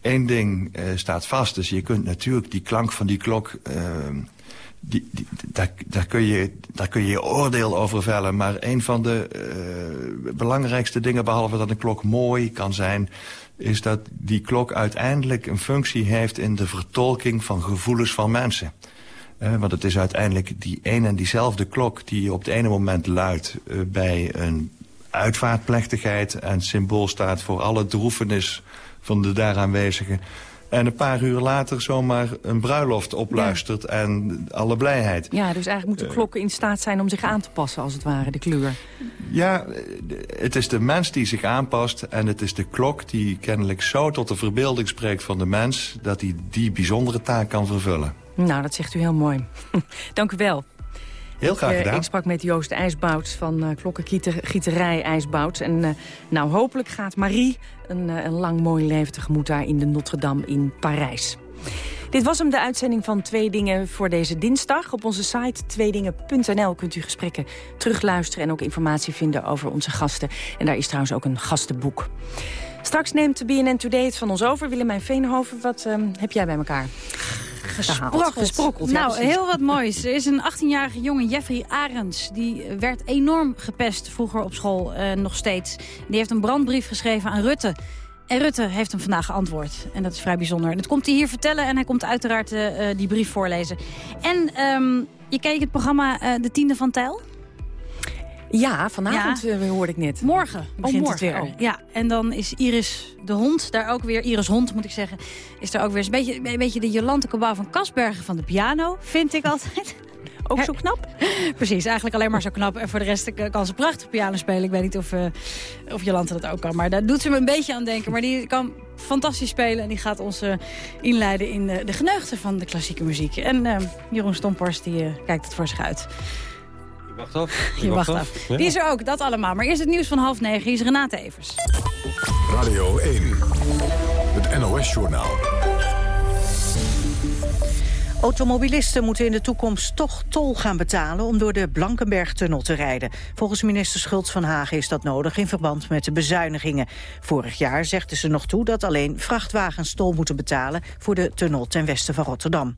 één ding uh, staat vast, dus je kunt natuurlijk die klank van die klok uh, die, daar, daar, kun je, daar kun je oordeel over vellen. Maar een van de uh, belangrijkste dingen, behalve dat een klok mooi kan zijn... is dat die klok uiteindelijk een functie heeft in de vertolking van gevoelens van mensen. Uh, want het is uiteindelijk die een en diezelfde klok die op het ene moment luidt... Uh, bij een uitvaartplechtigheid en symbool staat voor alle droefenis van de daar aanwezigen en een paar uur later zomaar een bruiloft opluistert en alle blijheid. Ja, dus eigenlijk moeten uh, klokken in staat zijn om zich aan te passen, als het ware, de kleur. Ja, het is de mens die zich aanpast en het is de klok die kennelijk zo tot de verbeelding spreekt van de mens... dat hij die bijzondere taak kan vervullen. Nou, dat zegt u heel mooi. Dank u wel. Heel graag gedaan. Ik, ik sprak met Joost IJsbout van uh, Klokkengieterij IJsbout. En uh, nou, hopelijk gaat Marie een, uh, een lang mooi leven tegemoet daar in de Notre-Dame in Parijs. Dit was hem, de uitzending van Twee Dingen voor deze dinsdag. Op onze site tweedingen.nl kunt u gesprekken terugluisteren... en ook informatie vinden over onze gasten. En daar is trouwens ook een gastenboek. Straks neemt BNN Today het van ons over. Willemijn Veenhoven, wat uh, heb jij bij elkaar? Gesprokkeld. Gesprokkeld ja, nou, heel wat moois. Er is een 18-jarige jongen, Jeffrey Arends. Die werd enorm gepest vroeger op school, uh, nog steeds. Die heeft een brandbrief geschreven aan Rutte. En Rutte heeft hem vandaag geantwoord. En dat is vrij bijzonder. En dat komt hij hier vertellen en hij komt uiteraard uh, die brief voorlezen. En um, je keek het programma uh, De Tiende van Tijl? Ja, vanavond ja. hoorde ik net. Morgen begint oh, morgen. het weer. Oh. Ja, en dan is Iris de hond daar ook weer, Iris Hond moet ik zeggen, is er ook weer een beetje, een beetje de Jolante Kabouw van Kasbergen van de piano, vind ik altijd. Ook zo knap? Precies, eigenlijk alleen maar zo knap. En voor de rest kan ze prachtig piano spelen. Ik weet niet of, uh, of Jolante dat ook kan. Maar daar doet ze me een beetje aan denken. Maar die kan fantastisch spelen. En die gaat ons uh, inleiden in de, de geneugten van de klassieke muziek. En Jeroen Stompers die, kijkt het voor zich uit. Je wacht af. Je, wacht, wacht af. af. Ja. Die is er ook, dat allemaal. Maar eerst het nieuws van half negen. Hier is Renate Evers. Radio 1, het NOS-journaal. Automobilisten moeten in de toekomst toch tol gaan betalen om door de Blankenberg-tunnel te rijden. Volgens minister Schultz van Hagen is dat nodig in verband met de bezuinigingen. Vorig jaar zegden ze nog toe dat alleen vrachtwagens tol moeten betalen voor de tunnel ten westen van Rotterdam.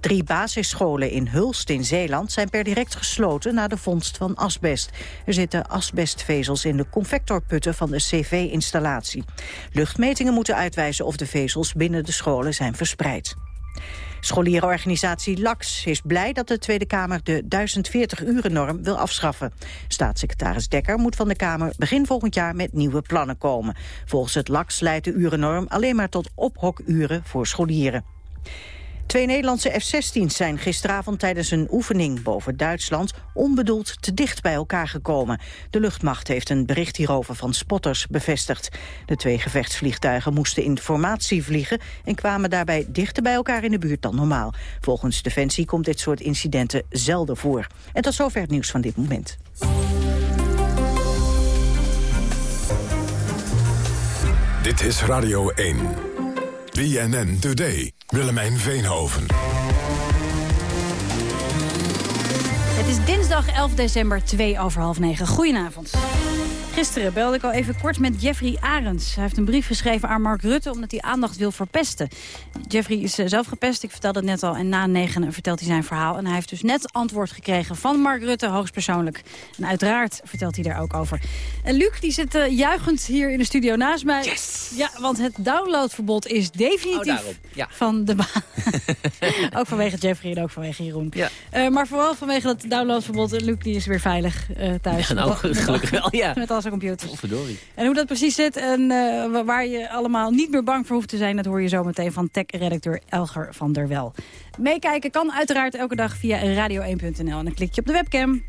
Drie basisscholen in Hulst in Zeeland zijn per direct gesloten na de vondst van asbest. Er zitten asbestvezels in de convectorputten van de CV-installatie. Luchtmetingen moeten uitwijzen of de vezels binnen de scholen zijn verspreid. Scholierenorganisatie LAX is blij dat de Tweede Kamer de 1040-uren-norm wil afschaffen. Staatssecretaris Dekker moet van de Kamer begin volgend jaar met nieuwe plannen komen. Volgens het LAX leidt de urennorm alleen maar tot ophokuren voor scholieren. Twee Nederlandse F-16's zijn gisteravond tijdens een oefening boven Duitsland onbedoeld te dicht bij elkaar gekomen. De luchtmacht heeft een bericht hierover van spotters bevestigd. De twee gevechtsvliegtuigen moesten in formatie vliegen en kwamen daarbij dichter bij elkaar in de buurt dan normaal. Volgens Defensie komt dit soort incidenten zelden voor. En tot zover het nieuws van dit moment. Dit is Radio 1. BNN Today. Willemijn Veenhoven. Het is dinsdag 11 december, 2 over half 9. Goedenavond. Gisteren belde ik al even kort met Jeffrey Arends. Hij heeft een brief geschreven aan Mark Rutte omdat hij aandacht wil verpesten. Jeffrey is zelf gepest, ik vertelde het net al. En na negen vertelt hij zijn verhaal. En hij heeft dus net antwoord gekregen van Mark Rutte, hoogstpersoonlijk. En uiteraard vertelt hij daar ook over. En Luc die zit uh, juichend hier in de studio naast mij. Yes! Ja, want het downloadverbod is definitief oh, ja. van de baan. ook vanwege Jeffrey en ook vanwege Jeroen. Ja. Uh, maar vooral vanwege dat downloadverbod. Luc die is weer veilig uh, thuis. Ja, nou, gelukkig wel, ja. Met Oh, verdorie. En hoe dat precies zit en uh, waar je allemaal niet meer bang voor hoeft te zijn... dat hoor je zo meteen van tech-redacteur Elger van der Wel. Meekijken kan uiteraard elke dag via radio1.nl. En dan klik je op de webcam.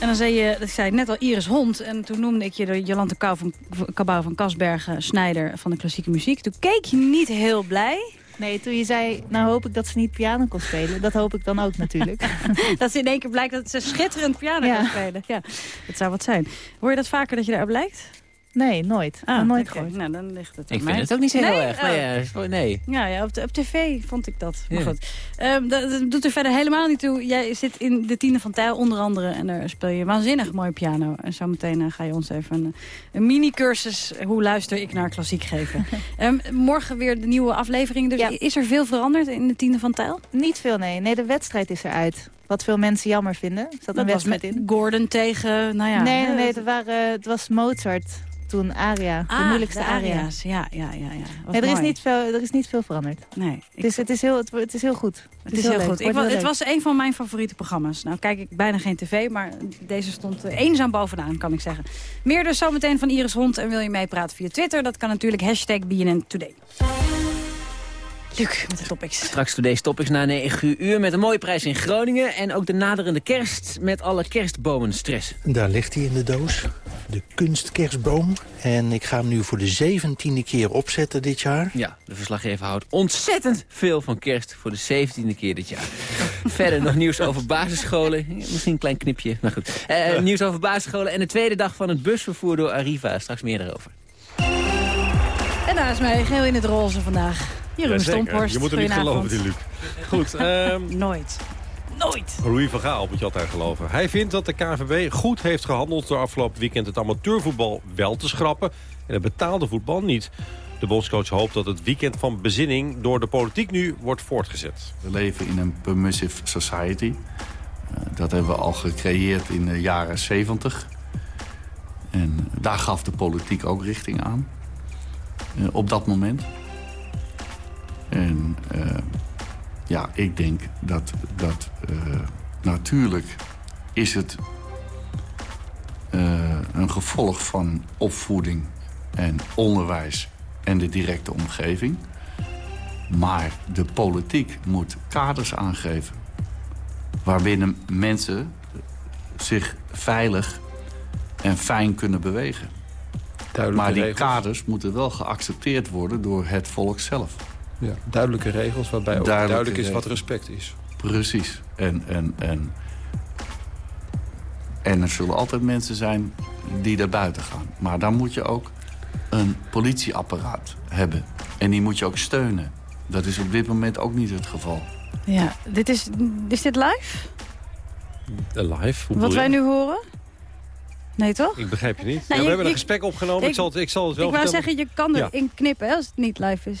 En dan zei je, dat zei net al, Iris Hond. En toen noemde ik je de Jolante Kabouw van, Kabouw van Kasbergen, Snijder van de klassieke muziek. Toen keek je niet heel blij... Nee, toen je zei, nou hoop ik dat ze niet piano kon spelen. Dat hoop ik dan ook natuurlijk. dat ze in één keer blijkt dat ze schitterend piano ja. kan spelen. Ja, dat zou wat zijn. Hoor je dat vaker dat je daarop lijkt? Nee, nooit. Ah, nooit gehoord. Nou, dan ligt het Ik mij. vind het ook niet zo heel Nee? erg. Maar Oh. nee. Ja, ja op, de- op tv vond ik dat. Maar Ja. goed. Ehm, dat, dat doet er verder helemaal niet toe. Jij zit in de tiende van Tijl onder andere. En daar speel je waanzinnig mooi piano. En zometeen eh, ga je ons even een, een mini-cursus... hoe luister ik naar klassiek geven. Ehm, morgen weer de nieuwe aflevering. Dus Ja. is er veel veranderd in de tiende van Tijl? Niet veel, nee. Nee, de wedstrijd is eruit. Wat veel mensen jammer vinden. Zat Dat een was wedstrijd in. Gordon tegen... Nou ja, nee, nee, nee het, waren, het was Mozart toen aria. de Ah, moeilijkste de aria's. Ja, ja, ja. ja. Nee, er, is niet veel, er is niet veel veranderd. Nee, Het is, het, is heel, het, het is heel goed. Het is heel, goed. Ik, heel het was een van mijn favoriete programma's. Nou kijk ik bijna geen tv, maar deze stond eh, eenzaam bovenaan, kan ik zeggen. Meer dus zometeen van Iris Hond. En wil je meepraten via Twitter? Dat kan natuurlijk hashtag BNN Today. Luc, met de topics. Straks today's topics na 9 uur met een mooie prijs in Groningen. En ook de naderende kerst met alle kerstbomen stress. Daar ligt hij in de doos, de kunstkerstboom. En ik ga hem nu voor de zeventiende keer opzetten dit jaar. Ja, de verslaggever houdt ontzettend veel van kerst voor de 17e keer dit jaar. Verder nog nieuws over basisscholen. Misschien een klein knipje, maar goed. Eh, Nieuws over basisscholen en de tweede dag van het busvervoer door Arriva. Straks meer daarover. En daar is mij geheel in het roze vandaag. Jeroen. Stomphorst. Je moet er niet geloven, die Luc. Goed, ehm, Nooit. Nooit. Louis van Gaal moet je altijd geloven. Hij vindt dat de KNVB goed heeft gehandeld door afgelopen weekend het amateurvoetbal wel te schrappen en het betaalde voetbal niet. De bondscoach hoopt dat het weekend van bezinning door de politiek nu wordt voortgezet. We leven in een permissive society. Eh, dat hebben we al gecreëerd in de jaren 70. En daar gaf de politiek ook richting aan. Eh, op dat moment. En eh, ja, ik denk dat, dat eh, natuurlijk is het eh, een gevolg van opvoeding en onderwijs en de directe omgeving. Maar de politiek moet kaders aangeven. Waarbinnen mensen zich veilig en fijn kunnen bewegen. maar die regels. kaders moeten wel geaccepteerd worden door het volk zelf. Ja, duidelijke regels waarbij ook Duidelijke duidelijk is wat respect is. Precies. En, en, en, en er zullen altijd mensen zijn die daar buiten gaan. Maar dan moet je ook een politieapparaat hebben. En die moet je ook steunen. Dat is op dit moment ook niet het geval. Ja, dit is, is dit live? Eh, live? Hoe Wat wij nu horen? Nee, toch? Ik begrijp je niet. Nou, ja, je- we hebben een je- gesprek opgenomen. Ik, ik- zal, het, ik zal het wel Ik wou vertellen. zeggen, je kan Ja. erin knippen hè, als het niet live is.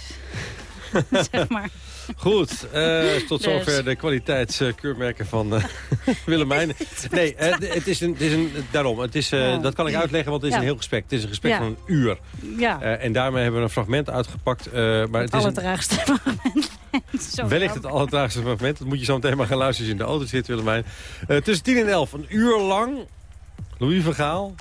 zeg maar. Goed, eh, tot Dus. zover de kwaliteitskeurmerken van eh Willemijn. Nee, eh, het is een, het is een, daarom, het is, dat kan ik uitleggen, want het is Ja. een heel gesprek. Het is een gesprek Ja. van een uur. Ja, en daarmee hebben we een fragment uitgepakt. maar het is alle een, traagste Zo wellicht het allertraagste fragment. Dat moet je zo meteen maar gaan luisteren als je in de auto zit, Willemijn. Tussen 10 en 11, een uur lang, Louis van Gaal,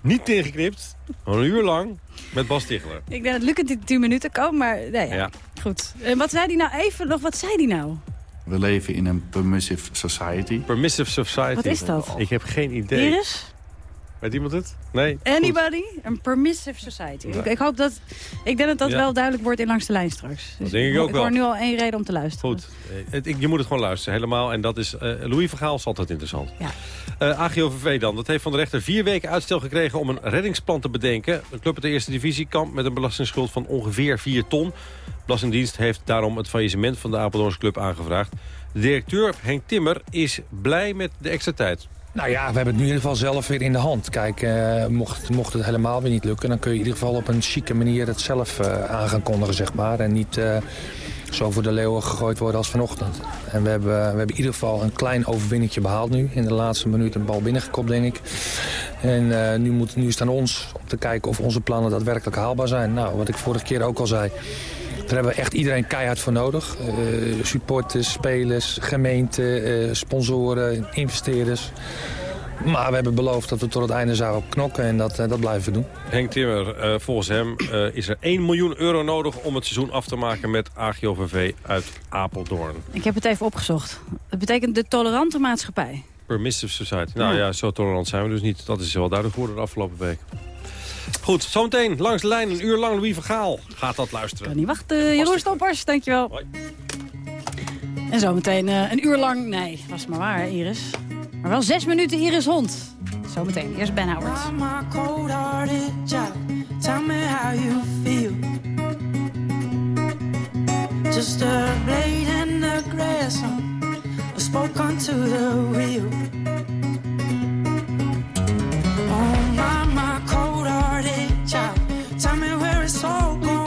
niet maar een uur lang met Bas Tichler. Ik denk dat Luc in 10 minuten kan, maar nee, ja. Ja. goed. En wat zei die nou even nog? Wat zei die nou? We leven in een permissive society. Permissive society. Wat is dat? Ik heb geen idee. Iris? Weet iemand het? Nee? Anybody? Een permissive society. Ik, ik hoop dat... Ik denk dat dat Ja. wel duidelijk wordt in Langs de Lijn straks. Dus denk ik ook ik wel. hoor nu al één reden om te luisteren. Goed, het- ik- je moet het gewoon luisteren, helemaal. En dat is, eh, Louis van Gaal is altijd interessant. Ja. Eh, AGOVV dan, dat heeft van de rechter vier weken uitstel gekregen... om een reddingsplan te bedenken. De club uit de eerste divisie kampt met een belastingsschuld van ongeveer 4 ton. Belastingdienst heeft daarom het faillissement van de Apeldoornse club aangevraagd. De directeur Henk Timmer is blij met de extra tijd. Nou ja, we hebben het nu in ieder geval zelf weer in de hand. Kijk, eh, mocht, mocht het helemaal weer niet lukken... dan kun je in ieder geval op een chique manier het zelf eh, aan gaan kondigen, zeg maar. En niet eh, zo voor de leeuwen gegooid worden als vanochtend. En we hebben, we hebben in ieder geval een klein overwinningje behaald nu. In de laatste minuut een bal binnengekopt, denk ik. En nu, moet, nu is het aan ons om te kijken of onze plannen daadwerkelijk haalbaar zijn. Nou, wat ik vorige keer ook al zei... Daar hebben we echt iedereen keihard voor nodig. Eh, supporters, spelers, gemeente, eh, sponsoren, investeerders. Maar we hebben beloofd dat we tot het einde zouden knokken en dat, eh, dat blijven we doen. Henk Timmer, eh, volgens hem eh, is er 1 miljoen euro nodig... om het seizoen af te maken met AGOVV uit Apeldoorn. Ik heb het even opgezocht. Het betekent de tolerante maatschappij. Permissive Society. Nou ja, zo tolerant zijn we dus niet. Dat is wel duidelijk geworden de afgelopen week. Goed, zometeen langs de lijn een uur lang Louis van Gaal. Gaat dat luisteren. Kan niet wachten. Jeroen Stoppers, dankjewel. En zometeen eh, een uur lang... Nee, was maar waar, hè, Iris. Maar wel zes minuten Iris Hond. Zometeen. Eerst Ben Howard. Tell me how you feel. Just a blade in the grass. I spoke onto the wheel. Oh, my, my cold-hearted child. Tell me where it's all gone.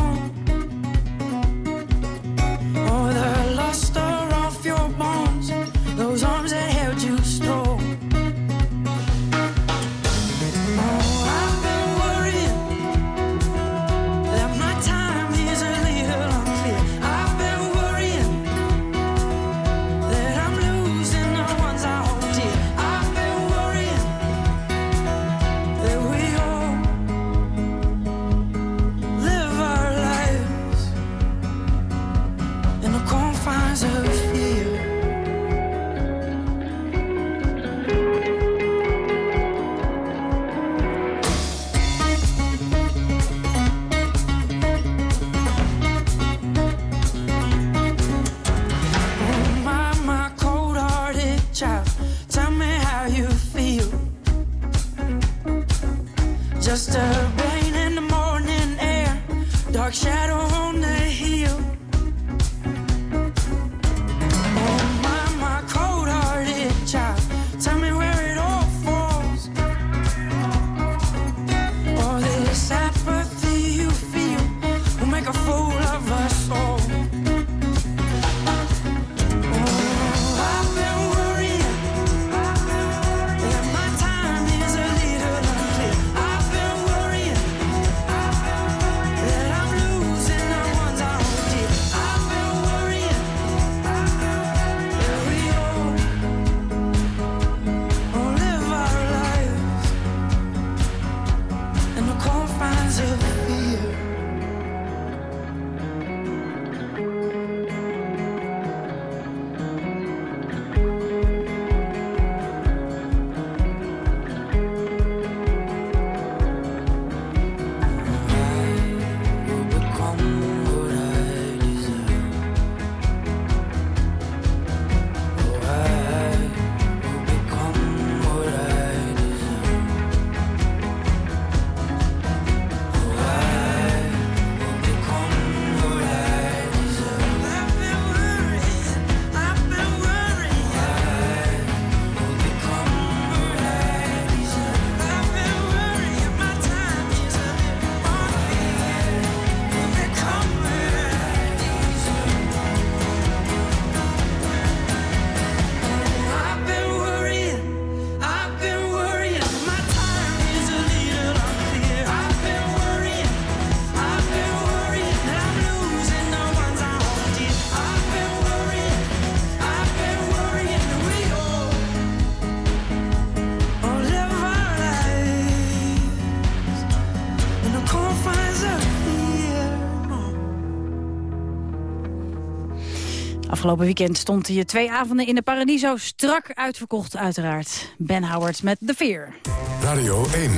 Afgelopen weekend stond hij twee avonden in de Paradiso strak uitverkocht uiteraard. Ben Howard met The Fear. Radio 1,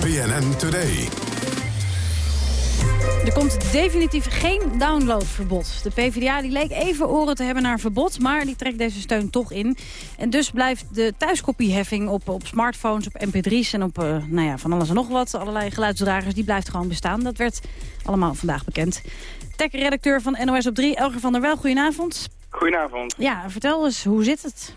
BNN Today. Er komt definitief geen downloadverbod. De PvdA die leek even oren te hebben naar verbod, maar die trekt deze steun toch in. En dus blijft de thuiskopieheffing op, op smartphones, op mp3's en op eh, nou ja, van alles en nog wat, allerlei geluidsdragers, die blijft gewoon bestaan. Dat werd allemaal vandaag bekend. Tech-redacteur van NOS op 3, Elger van der Wel, goedenavond. Goedenavond. Ja, vertel eens, hoe zit het?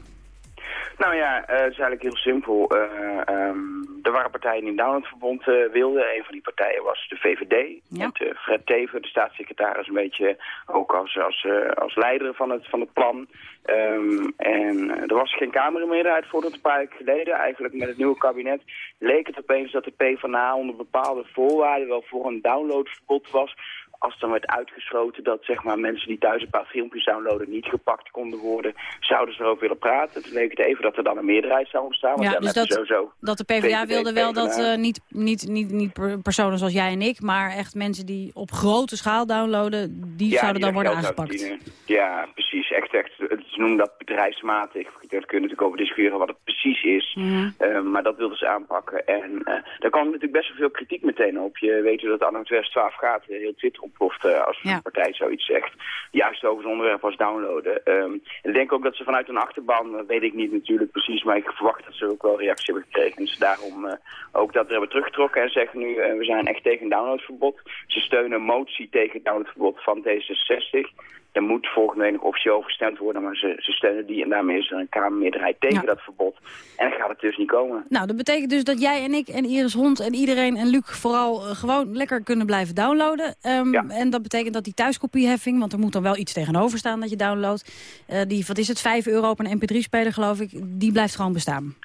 Nou ja, eh, het is eigenlijk heel simpel. Eh, ehm, er waren partijen die een downloadverbod eh, wilden. Een van die partijen was de VVD. Met eh, Fred Teven, de staatssecretaris, een beetje ook als, als, als leider van het, van het plan. Ehm, en er was geen Kamermeerderheid voor dat een paar weken geleden. Eigenlijk met het nieuwe kabinet leek het opeens dat de PvdA onder bepaalde voorwaarden wel voor een downloadverbod was als dan werd uitgesloten dat zeg maar, mensen die thuis een paar filmpjes downloaden niet gepakt konden worden, zouden ze erover willen praten. Toen leek het even dat er dan een meerderheid zou ontstaan. Want Ja, dan dus heb je dat, sowieso dat de PvdA VVD, wilde wel dat eh, niet, niet, niet, niet per- personen zoals jij en ik, maar echt mensen die op grote schaal downloaden, die Ja, zouden dan worden aangepakt. Ja, precies. Echt, echt. Het is noemen dat bedrijfsmatig. Daar kun je natuurlijk over discussiëren wat het precies is. Eh, maar dat wilden ze aanpakken. En eh, daar kwam natuurlijk best wel veel kritiek meteen op. Je weet dat anno 2012 gaat. Eh, Heel Twitter ontploft eh, als een partij zoiets zegt. Juist over het onderwerp als downloaden. Ehm, en ik denk ook dat ze vanuit hun achterban, weet ik niet natuurlijk precies, maar ik verwacht dat ze ook wel reactie hebben gekregen. En ze daarom ook dat hebben teruggetrokken en zeggen nu, we zijn echt tegen een downloadverbod. Ze steunen een motie tegen het downloadverbod van D66. Er moet volgende week nog officieel gestemd worden, maar ze, ze steunen die en daarmee is er een Kamermeerderheid tegen dat verbod. En dan gaat het dus niet komen. Nou, dat betekent dus dat jij en ik en Iris Hond en iedereen en Luc vooral eh, gewoon lekker kunnen blijven downloaden. Ehm, En dat betekent dat die thuiskopieheffing, want er moet dan wel iets tegenover staan dat je downloadt. eh, die, wat is het, 5 euro op een mp3-speler geloof ik, die blijft gewoon bestaan.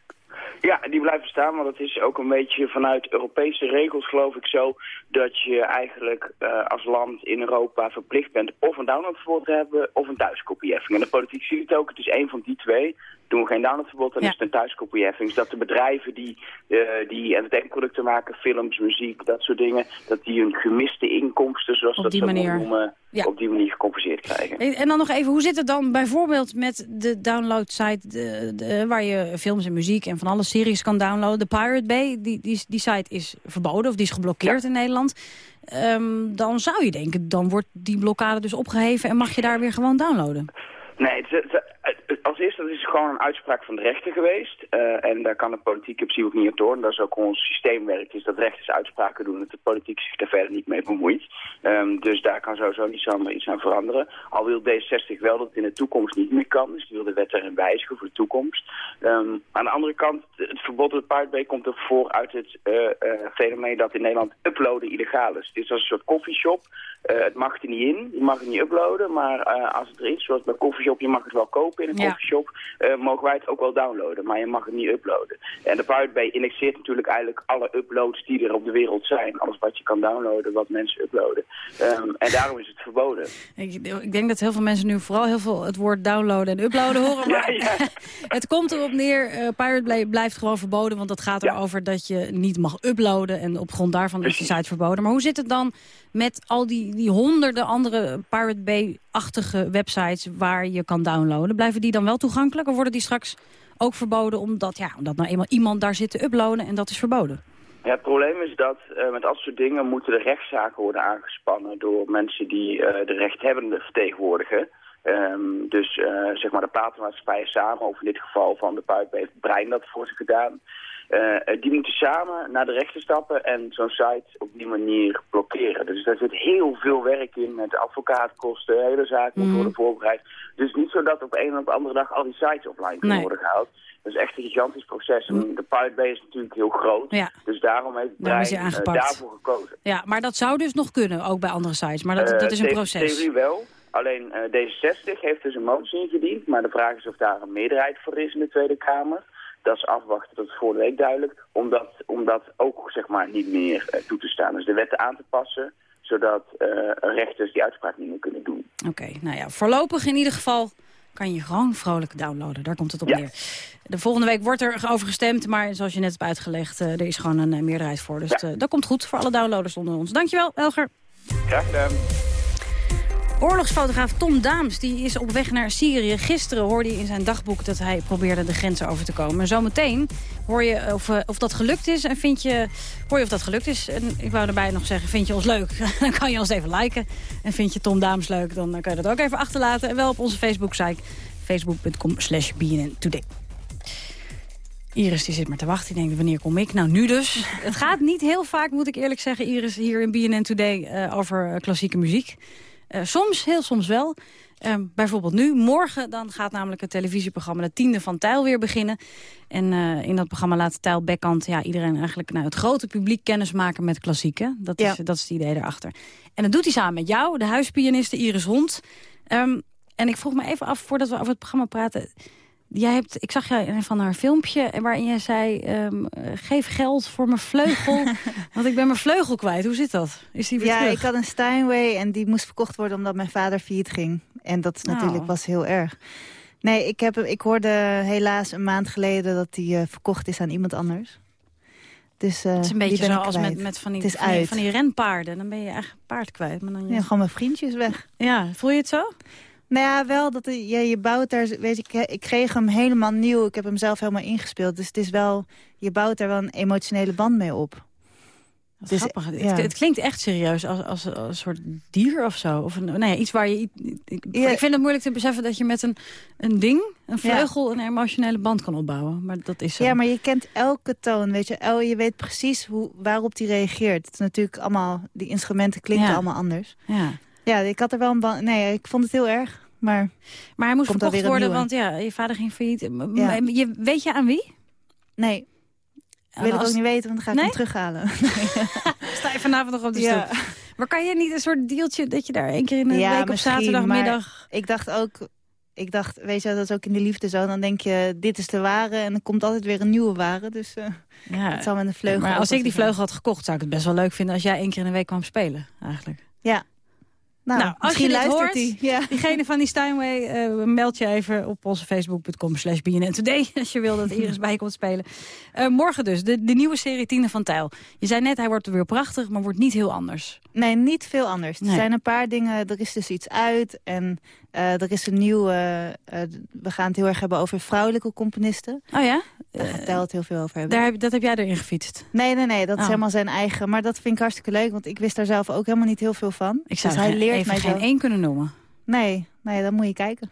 Ja, die blijft bestaan, want het is ook een beetje vanuit Europese regels geloof ik zo... dat je eigenlijk eh, als land in Europa verplicht bent of een downloadverbod te hebben of een thuiskopieheffing. En de politiek ziet het ook, het is één van die twee. Doen we geen downloadverbod, dan is het een thuiskopieheffing. Dus dat de bedrijven die, eh die entertainmentproducten maken, films, muziek, dat soort dingen... dat die hun gemiste inkomsten, zoals Op dat die zo manier. noemen, Ja. op die manier gecompenseerd krijgen. En dan nog even, hoe zit het dan bijvoorbeeld met de downloadsite... De, de, waar je films en muziek en van alle series kan downloaden? De Pirate Bay, die, die, die site is verboden of die is geblokkeerd in Nederland. Ehm, dan zou je denken, dan wordt die blokkade dus opgeheven... en mag je daar weer gewoon downloaden. Nee, het- als eerste dat is het gewoon een uitspraak van de rechter geweest. Eh, en daar kan de politiek in principe ook niet aan tornen. Dat is ook hoe ons systeem werkt, is dat rechters uitspraken doen... en de politiek zich daar verder niet mee bemoeit. Ehm, dus daar kan sowieso niet iets aan veranderen. Al wil D60 wel dat het in de toekomst niet meer kan. Dus die wil de wet daarin wijzigen voor de toekomst. Ehm, aan de andere kant, het verbod op het Bay komt er voor uit het eh, eh, fenomeen dat in Nederland uploaden illegaal is. Het is als een soort koffieshop. Het mag er niet in, je mag het niet uploaden, maar als het er is, zoals bij koffieshop, je mag het wel kopen in een Ja. Koffieshop, eh, mogen wij het ook wel downloaden, maar je mag het niet uploaden. En de Pirate Bay indexeert natuurlijk eigenlijk alle uploads die er op de wereld zijn, alles wat je kan downloaden, wat mensen uploaden. Ehm, en daarom is het verboden. Ik, ik denk dat heel veel mensen nu vooral heel veel het woord downloaden en uploaden horen. Maar het komt erop neer, eh, Pirate Bay blijft gewoon verboden. Want dat gaat erover dat je niet mag uploaden. En op grond daarvan is de site verboden. Maar hoe zit het dan met al die, die honderden andere Pirate Bay-achtige websites waar je kan downloaden? Blijven die dan wel toegankelijk? Of worden die straks ook verboden omdat, ja, omdat nou eenmaal iemand daar zit te uploaden en dat is verboden? Ja, het probleem is dat eh, met dat soort dingen moeten de rechtszaken worden aangespannen door mensen die eh, de rechthebbenden vertegenwoordigen. Ehm, dus eh, zeg maar de platenmaatschappijen samen, of in dit geval van de Puip heeft Brein dat voor ze gedaan. Eh, eh, die moeten samen naar de rechter stappen en zo'n site op die manier blokkeren. Dus daar zit heel veel werk in met advocaatkosten, de hele zaak moet Mhm. worden voorbereid. Dus niet zo dat op een of andere dag al die sites offline kunnen Nee. worden gehaald. Dat is echt een gigantisch proces. En de Pirate Bay is natuurlijk heel groot. Ja. Dus daarom heeft Brein, eh, daarvoor gekozen. Ja, maar dat zou dus nog kunnen, ook bij andere sites. Maar dat, dat is een proces. theorie wel. Alleen eh, D66 heeft dus een motie ingediend. Maar de vraag is of daar een meerderheid voor is in de Tweede Kamer. Dat is afwachten, dat is vorige week duidelijk. Om dat, om dat ook zeg maar, niet meer eh, toe te staan. Dus de wetten aan te passen zodat eh, rechters die uitspraak niet meer kunnen doen. Oké, nou ja, voorlopig in ieder geval kan je gewoon vrolijk downloaden. Daar komt het op neer. De volgende week wordt er over gestemd, maar zoals je net hebt uitgelegd... eh, er is gewoon een meerderheid voor. Dus dat komt goed voor alle downloaders onder ons. Dankjewel, Elger. Graag gedaan. Oorlogsfotograaf Tom Daams die is op weg naar Syrië. Gisteren hoorde hij in zijn dagboek dat hij probeerde de grenzen over te komen. En zometeen hoor je of, eh, of dat gelukt is. En vind je, hoor je of dat gelukt is. En ik wou erbij nog zeggen, vind je ons leuk? dan kan je ons even liken. En vind je Tom Daams leuk, dan eh, kan je dat ook even achterlaten. En wel op onze Facebook-site, facebook.com slash Today. Iris die zit maar te wachten. Die denkt, wanneer kom ik? Nou, nu dus. Het gaat niet heel vaak, moet ik eerlijk zeggen, Iris, hier in BNN Today... eh, over klassieke muziek. Eh, soms, heel soms wel. Ehm, bijvoorbeeld nu. Morgen dan gaat namelijk het televisieprogramma De Tiende van Tijl weer beginnen. En eh, in dat programma laat Tijl Bekkant ja, iedereen eigenlijk nou, het grote publiek kennis maken met klassieken. Dat is, dat is het idee daarachter. En dat doet hij samen met jou, de huispianiste Iris Hond. Ehm, en ik vroeg me even af, voordat we over het programma praten... Jij hebt, ik zag jou in een van haar filmpje waarin jij zei... ehm, eh, geef geld voor mijn vleugel, want ik ben mijn vleugel kwijt. Hoe zit dat? Is die weer Ja, terug? ik had een Steinway en die moest verkocht worden omdat mijn vader failliet ging. En dat natuurlijk Oh. was heel erg. Nee, ik, heb, ik hoorde helaas een maand geleden dat die eh, verkocht is aan iemand anders. Dus, eh, Het is een beetje zoals kwijt. met, met van, die, van, die, van die renpaarden. Dan ben je echt paard kwijt. Maar dan Ja, gewoon mijn vriendjes weg. Ja, voel je het zo? Nou ja, wel dat je, je, je bouwt daar, weet ik, ik kreeg hem helemaal nieuw. Ik heb hem zelf helemaal ingespeeld. Dus het is wel, je bouwt daar wel een emotionele band mee op. Wat Dus, grappig. ja. Het, het klinkt echt serieus als, als, als een soort dier of zo. Of een, nou ja, iets waar je... Ik, Ja. ik vind het moeilijk te beseffen dat je met een, een ding, een vleugel, een emotionele band kan opbouwen. Maar dat is zo. Ja, maar je kent elke toon, weet je. El, je weet precies hoe, waarop die reageert. Het is natuurlijk allemaal, die instrumenten klinken Ja. allemaal anders. Ja. Ja, ik had er wel een nee, ik vond het heel erg. Maar, maar hij moest verkocht worden, want ja, je vader ging failliet. Ja. Je, weet je aan wie? Nee. Wil als- ook niet weten, want dan ga ik Nee? hem terughalen. Sta je vanavond nog op de Ja. stoep? Maar kan je niet een soort dealtje dat je daar één keer in de ja, week op zaterdagmiddag... Ik dacht ook, ik dacht, weet je, dat is ook in de liefde zo. Dan denk je, dit is de ware en er komt altijd weer een nieuwe ware. Dus eh Ja, het zal met een vleugel. maar als ik die vleugel had gekocht, zou ik het best wel leuk vinden als jij één keer in de week kwam spelen, eigenlijk. Ja. Nou, Nou, als je misschien dit luistert hoort. Ja. diegene van die Steinway, eh, meld je even op onze facebook.com slash BNN Today, als je wil dat Iris bij komt spelen. Eh, morgen dus, de, de nieuwe serie Tine van Tijl. Je zei net, hij wordt weer prachtig, maar wordt niet heel anders. Nee, niet veel anders. Nee. Er zijn een paar dingen, er is dus iets uit. En eh, er is een nieuwe, eh, we gaan het heel erg hebben over vrouwelijke componisten. Oh ja? Daar gaat Tijl het heel veel over hebben. Daar heb, dat heb jij erin gefietst. Nee, nee, nee, dat is Oh. helemaal zijn eigen. Maar dat vind ik hartstikke leuk, want ik wist daar zelf ook helemaal niet heel veel van. Ik zou dus hij er leert even mij geen één kunnen noemen. Nee, nee, dan moet je kijken.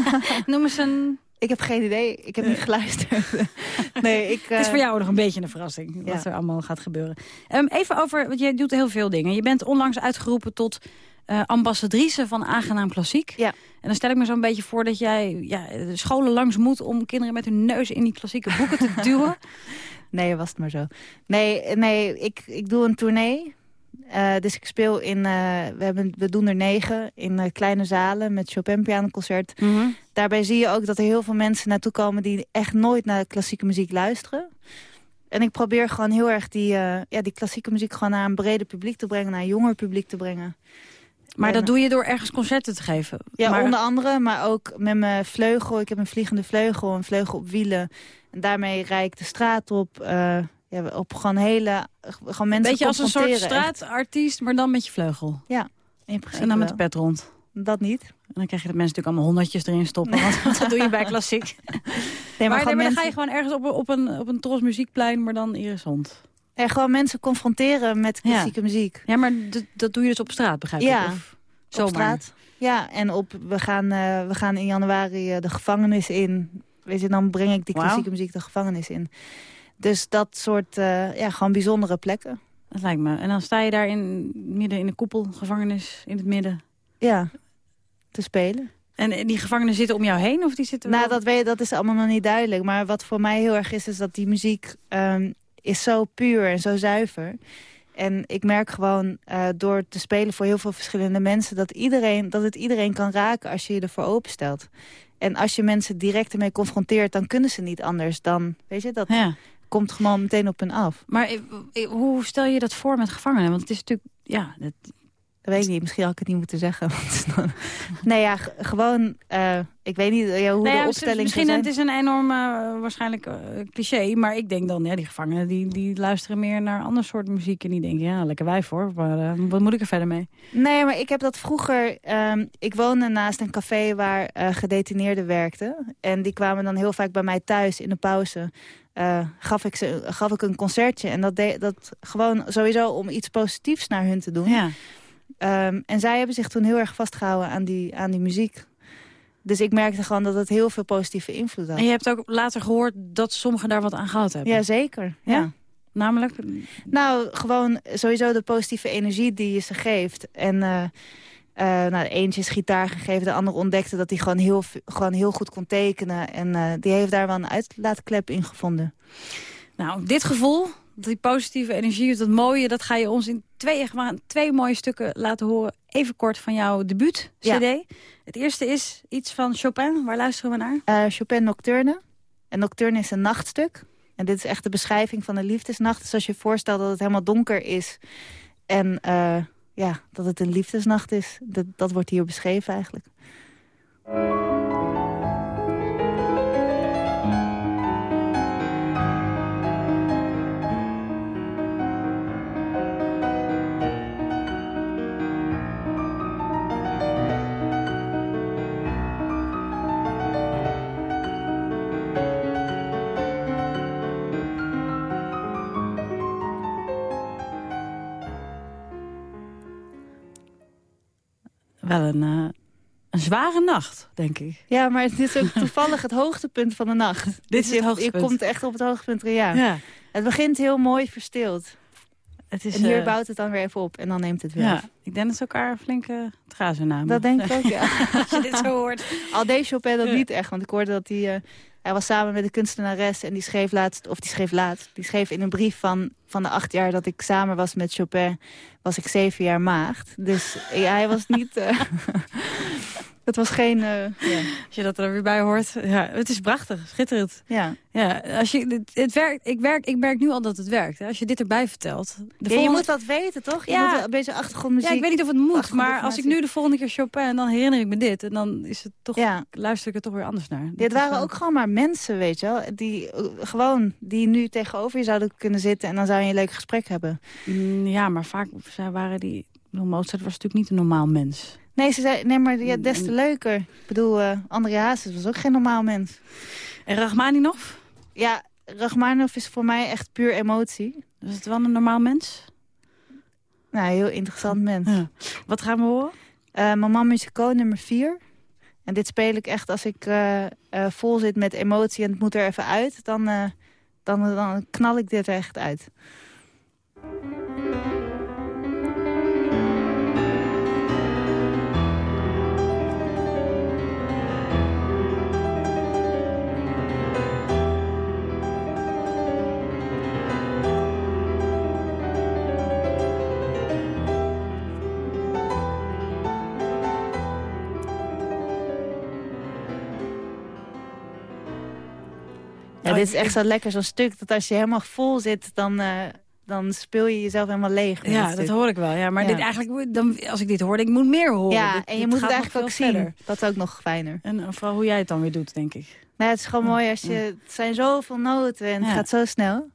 Noem eens een... Ik heb geen idee, ik heb niet geluisterd. nee, ik... Het is eh, voor jou nog een beetje een verrassing, Ja. wat er allemaal gaat gebeuren. Ehm, even over, want jij doet heel veel dingen. Je bent onlangs uitgeroepen tot eh, ambassadrice van Aangenaam Klassiek. Ja. En dan stel ik me zo'n beetje voor dat jij ja, de scholen langs moet... om kinderen met hun neus in die klassieke boeken te duwen. Nee, was het maar zo. Nee, nee ik, ik doe een tournee. Eh, dus ik speel in, eh, we, hebben, we doen er negen in kleine zalen met Chopin pianoconcert. Mhm. Daarbij zie je ook dat er heel veel mensen naartoe komen die echt nooit naar klassieke muziek luisteren. En ik probeer gewoon heel erg die, ja, die klassieke muziek gewoon naar een breder publiek te brengen, naar een jonger publiek te brengen. Maar dat doe je door ergens concerten te geven. Ja, maar, onder andere, maar ook met mijn vleugel. Ik heb een vliegende vleugel, een vleugel op wielen. En daarmee rijd ik de straat op. eh, ja, op gewoon hele... Gewoon mensen Beetje als een soort straatartiest, maar dan met je vleugel. Ja, in principe En dan met de pet rond. Dat niet. En dan krijg je de mensen natuurlijk allemaal honderdjes erin stoppen. Want dat doe je bij klassiek. Nee, maar nee, dan ga je gewoon ergens op, een- op een, op een tros muziekplein, maar dan Iris Hond. En gewoon mensen confronteren met Ja. klassieke muziek. Ja, maar dat doe je dus op straat, begrijp ik? Ja, Of Op straat. Ja, en op, we, gaan, eh, we gaan in januari eh, de gevangenis in. Weet je, dan breng ik die klassieke muziek de gevangenis in. Dus dat soort, eh, ja, gewoon bijzondere plekken. Dat lijkt me. En dan sta je daar in, midden in de koepel, gevangenis in het midden. Ja, te spelen. En die gevangenen zitten om jou heen? Of die zitten Nou, dat, weet, dat is allemaal nog niet duidelijk. Maar wat voor mij heel erg is, is dat die muziek ehm, is zo puur en zo zuiver. En ik merk gewoon eh, door te spelen voor heel veel verschillende mensen... Dat, iedereen, dat het iedereen kan raken als je je ervoor openstelt. En als je mensen direct ermee confronteert, dan kunnen ze niet anders dan... Weet je, dat Ja. komt gewoon meteen op hun af. Maar eh, eh, hoe stel je dat voor met gevangenen? Want het is natuurlijk... Ja, Dat weet ik niet. Misschien had ik het niet moeten zeggen. want dan- nee, ja, gewoon... eh, ik weet niet ja, hoe Nou ja, de opstelling Misschien het is een enorm, eh, waarschijnlijk eh, cliché. Maar ik denk dan, ja, die gevangenen die, die luisteren meer naar ander soort muziek. En die denken, ja, lekker wijf hoor. Maar wat moet ik er verder mee? Nee, maar ik heb dat vroeger... ehm, ik woonde naast een café waar gedetineerden werkten. En die kwamen dan heel vaak bij mij thuis in de pauze. gaf, ik ze, gaf ik een concertje. En dat, deed dat gewoon sowieso om iets positiefs naar hun te doen. Ja. Ehm, en zij hebben zich toen heel erg vastgehouden aan die, aan die muziek. Dus ik merkte gewoon dat het heel veel positieve invloed had. En je hebt ook later gehoord dat sommigen daar wat aan gehad hebben. Ja, zeker. Ja? ja. Namelijk? Nou, gewoon sowieso de positieve energie die je ze geeft. En eh eh nou, de eentje is gitaar gegeven, de ander ontdekte dat hij gewoon heel, gewoon heel goed kon tekenen. En eh, die heeft daar wel een uitlaatklep in gevonden. Nou, dit gevoel, die positieve energie, dat mooie... dat ga je ons in twee, twee mooie stukken laten horen. Even kort van jouw debuut, Ja. cd. Het eerste is iets van Chopin. Waar luisteren we naar? Eh, Chopin Nocturne. En Nocturne is een nachtstuk. En dit is echt de beschrijving van de liefdesnacht. Dus als je je voorstelt dat het helemaal donker is... en eh, ja, dat het een liefdesnacht is, dat, dat wordt hier beschreven eigenlijk. Wel een, eh, een zware nacht, denk ik. Ja, maar het is ook toevallig het hoogtepunt van de nacht. Dit Dus is het je, hoogtepunt. je komt echt op het hoogtepunt, ja. Ja. Het begint heel mooi verstild. Het is, en hier eh, bouwt het dan weer even op en dan neemt het weer Ja, af. ik denk dat ze elkaar flinke trazen namen. Dat denk ik ook, ja. Als je dit zo hoort. Al deed Chopin dat Ja. niet echt, want ik hoorde dat hij... hij was samen met een kunstenares en die schreef laatst, of die schreef laatst, die schreef in een brief van, van de acht jaar dat ik samen was met Chopin, was ik zeven jaar maagd. Dus ja, hij was niet, eh, het was geen, eh, ja. Als je dat er weer bij hoort. Ja, het is prachtig, schitterend. Ja. Ja, als je, het, het werkt, ik, werk, ik merk nu al dat het werkt. Hè. Als je dit erbij vertelt. De Ja, je moet dat weten, toch? Je Ja. moet een beetje achtergrondmuziek. Ja, ik weet niet of het moet, maar als ik nu de volgende keer Chopin, dan herinner ik me dit. En dan is het toch, Ja. luister ik er toch weer anders naar. Dit waren ook gewoon maar mensen, weet je wel. Die eh, gewoon, die nu tegenover je zouden kunnen zitten en dan zou je een leuk gesprek hebben. Mm, Ja, maar vaak waren die... Mozart was natuurlijk niet een normaal mens. Nee, ze zei, nee maar Mm, ja, des te leuker. Ik bedoel, eh André Hazes was ook geen normaal mens. En Rachmaninov? Ja, Rachmaninoff is voor mij echt puur emotie. Was het wel een normaal mens? Nou, heel interessant mens. Wat gaan we horen? Eh Mama Musico nummer 4. En dit speel ik echt als ik eh, vol zit met emotie en het moet er even uit. Dan, dan, dan knal ik dit er echt uit. Oh, dit is echt zo lekker, zo'n stuk dat als je helemaal vol zit, dan, eh, dan speel je jezelf helemaal leeg. Ja, dat stuk. hoor ik wel. Ja, maar Ja. dit eigenlijk, dan, als ik dit hoorde, ik moet meer horen. Ja, Dit- en je dit moet het eigenlijk ook zien. verder. Dat is ook nog fijner. En vooral hoe jij het dan weer doet, denk ik. Nou, het is gewoon mooi als je... Het zijn zoveel noten en het gaat zo snel.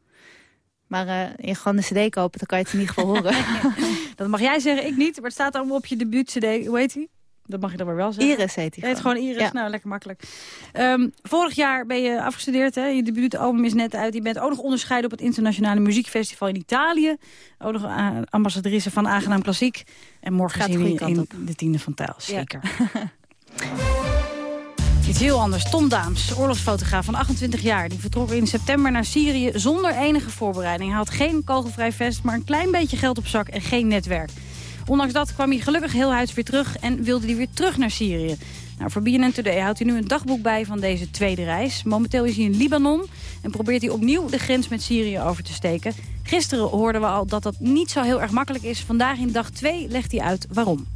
Maar eh, je gewoon de cd kopen, dan kan je het in ieder geval horen. Dat mag jij zeggen, ik niet. Maar het staat allemaal op je debuut-cd. Hoe heet die? Dat mag je dan maar wel zeggen. Iris heet hij Heet gewoon Iris. Ja. Nou, lekker makkelijk. Ehm, vorig jaar ben je afgestudeerd. Hè? Je debuutalbum is net uit. Je bent ook nog onderscheiden op het Internationale Muziekfestival in Italië. Ook nog eh, ambassadrice van Aangenaam Klassiek. En morgen Gaat zien we in de tiende van Tijl. Ja. Zeker. Iets heel anders. Tom Daams, oorlogsfotograaf van 28 jaar. Die vertrok in september naar Syrië zonder enige voorbereiding. Hij had geen kogelvrij vest, maar een klein beetje geld op zak en geen netwerk. Ondanks dat kwam hij gelukkig heel huids weer terug en wilde hij weer terug naar Syrië. Nou, voor BNN Today houdt hij nu een dagboek bij van deze tweede reis. Momenteel is hij in Libanon en probeert hij opnieuw de grens met Syrië over te steken. Gisteren hoorden we al dat dat niet zo heel erg makkelijk is. Vandaag in dag 2 legt hij uit waarom.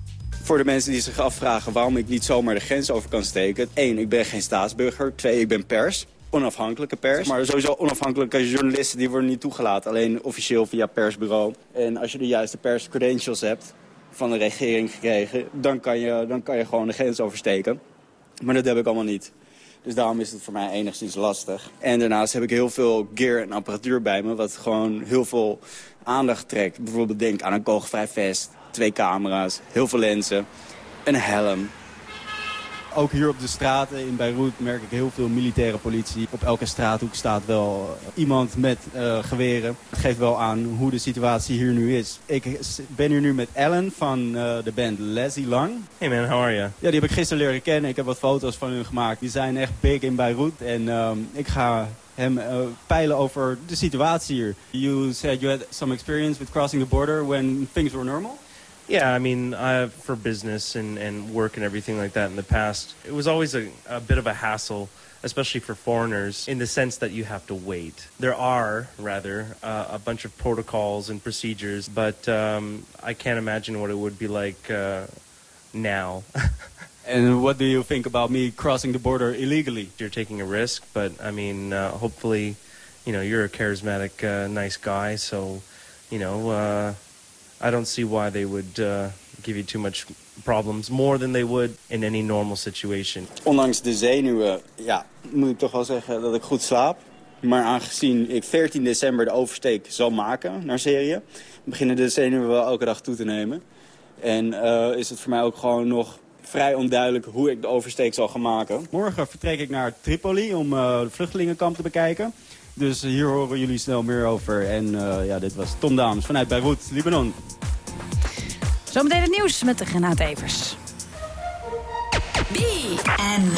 Voor de mensen die zich afvragen waarom ik niet zomaar de grens over kan steken. Eén, ik ben geen staatsburger. Twee, ik ben pers. Onafhankelijke pers. Maar sowieso onafhankelijke journalisten die worden niet toegelaten. Alleen officieel via persbureau. En als je de juiste perscredentials hebt van de regering gekregen... dan kan je, dan kan je gewoon de grens oversteken. Maar dat heb ik allemaal niet. Dus daarom is het voor mij enigszins lastig. En daarnaast heb ik heel veel gear en apparatuur bij me... wat gewoon heel veel aandacht trekt. Bijvoorbeeld denk aan een kogelvrij vest, twee camera's, heel veel lenzen, een helm. Ook hier op de straten in Beirut merk ik heel veel militaire politie. Op elke straathoek staat wel iemand met eh, geweren. Het geeft wel aan hoe de situatie hier nu is. Ik ben hier nu met Ellen van eh, de band Leslie Lang. Hey man, how are you? Ja, die heb ik gisteren leren kennen. Ik heb wat foto's van hun gemaakt. Die zijn echt big in Beirut. En ehm, ik ga hem eh, peilen over de situatie hier. You said you had some experience with crossing the border when things were normal? Yeah, I mean, uh, for business and, and work and everything like that in the past, it was always a, a bit of a hassle, especially for foreigners, in the sense that you have to wait. There are, rather, uh, a bunch of protocols and procedures, but um, I can't imagine what it would be like uh, now. And what do you think about me crossing the border illegally? You're taking a risk, but I mean, uh, hopefully, you know, you're a charismatic, uh, nice guy, so, you know, uh, I don't see why they would uh, give you too much problems, more than they would in any normal situation. Ondanks de zenuwen, ja, moet ik toch wel zeggen dat ik goed slaap. Maar aangezien ik 14 december de oversteek zal maken naar Syrië... beginnen de zenuwen wel elke dag toe te nemen. En eh, is het voor mij ook gewoon nog vrij onduidelijk hoe ik de oversteek zal gaan maken. Morgen vertrek ik naar Tripoli om eh de vluchtelingenkamp te bekijken. Dus hier horen jullie snel meer over. En eh, ja, dit was Tom Daams vanuit Beirut, Libanon. Zometeen het nieuws met de Renate Evers. En.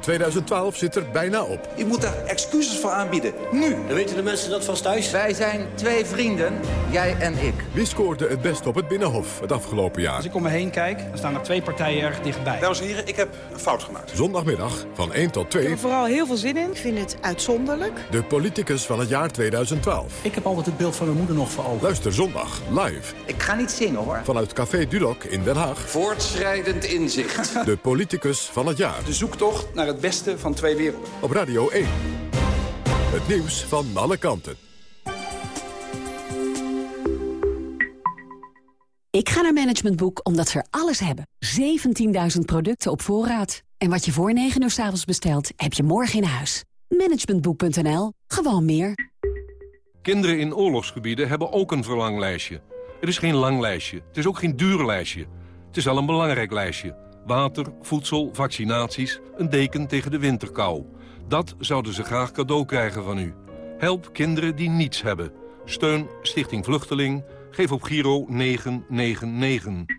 2012 zit er bijna op. Ik moet daar excuses voor aanbieden. Nu. Dan weten de mensen dat vast thuis. Wij zijn twee vrienden, jij en ik. Wie scoorde het best op het Binnenhof het afgelopen jaar? Als ik om me heen kijk, dan staan er twee partijen erg dichtbij. Dames en heren, ik heb een fout gemaakt. Zondagmiddag van 1 tot 2. Ik heb er vooral heel veel zin in. Ik vind het uitzonderlijk. De politicus van het jaar 2012. Ik heb altijd het beeld van mijn moeder nog voor ogen. Luister zondag live. Ik ga niet zingen hoor. Vanuit Café Dulok in Den Haag. Voortschrijdend inzicht. De politicus van het jaar. De zoektocht naar het beste van twee werelden. Op Radio 1. Het nieuws van alle kanten. Ik ga naar Management Boek omdat ze er alles hebben. 17.000 producten op voorraad. En wat je voor 9 uur s avonds bestelt, heb je morgen in huis. Managementboek.nl. Gewoon meer. Kinderen in oorlogsgebieden hebben ook een verlanglijstje. Het is geen lang lijstje. Het is ook geen duur lijstje. Het is wel een belangrijk lijstje. Water, voedsel, vaccinaties, een deken tegen de winterkou. Dat zouden ze graag cadeau krijgen van u. Help kinderen die niets hebben. Steun Stichting Vluchteling. Geef op Giro 999.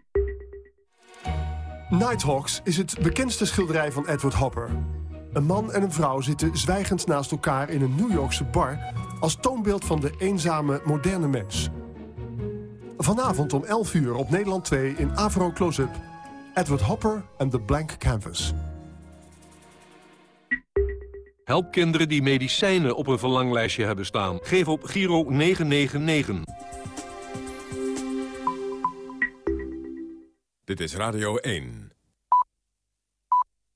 Nighthawks is het bekendste schilderij van Edward Hopper. Een man en een vrouw zitten zwijgend naast elkaar in een New Yorkse bar... als toonbeeld van de eenzame, moderne mens. Vanavond om 11 uur op Nederland 2 in Avro Close-up... Edward Hopper en The Blank Canvas. Help kinderen die medicijnen op een verlanglijstje hebben staan. Geef op Giro 999. Dit is Radio 1.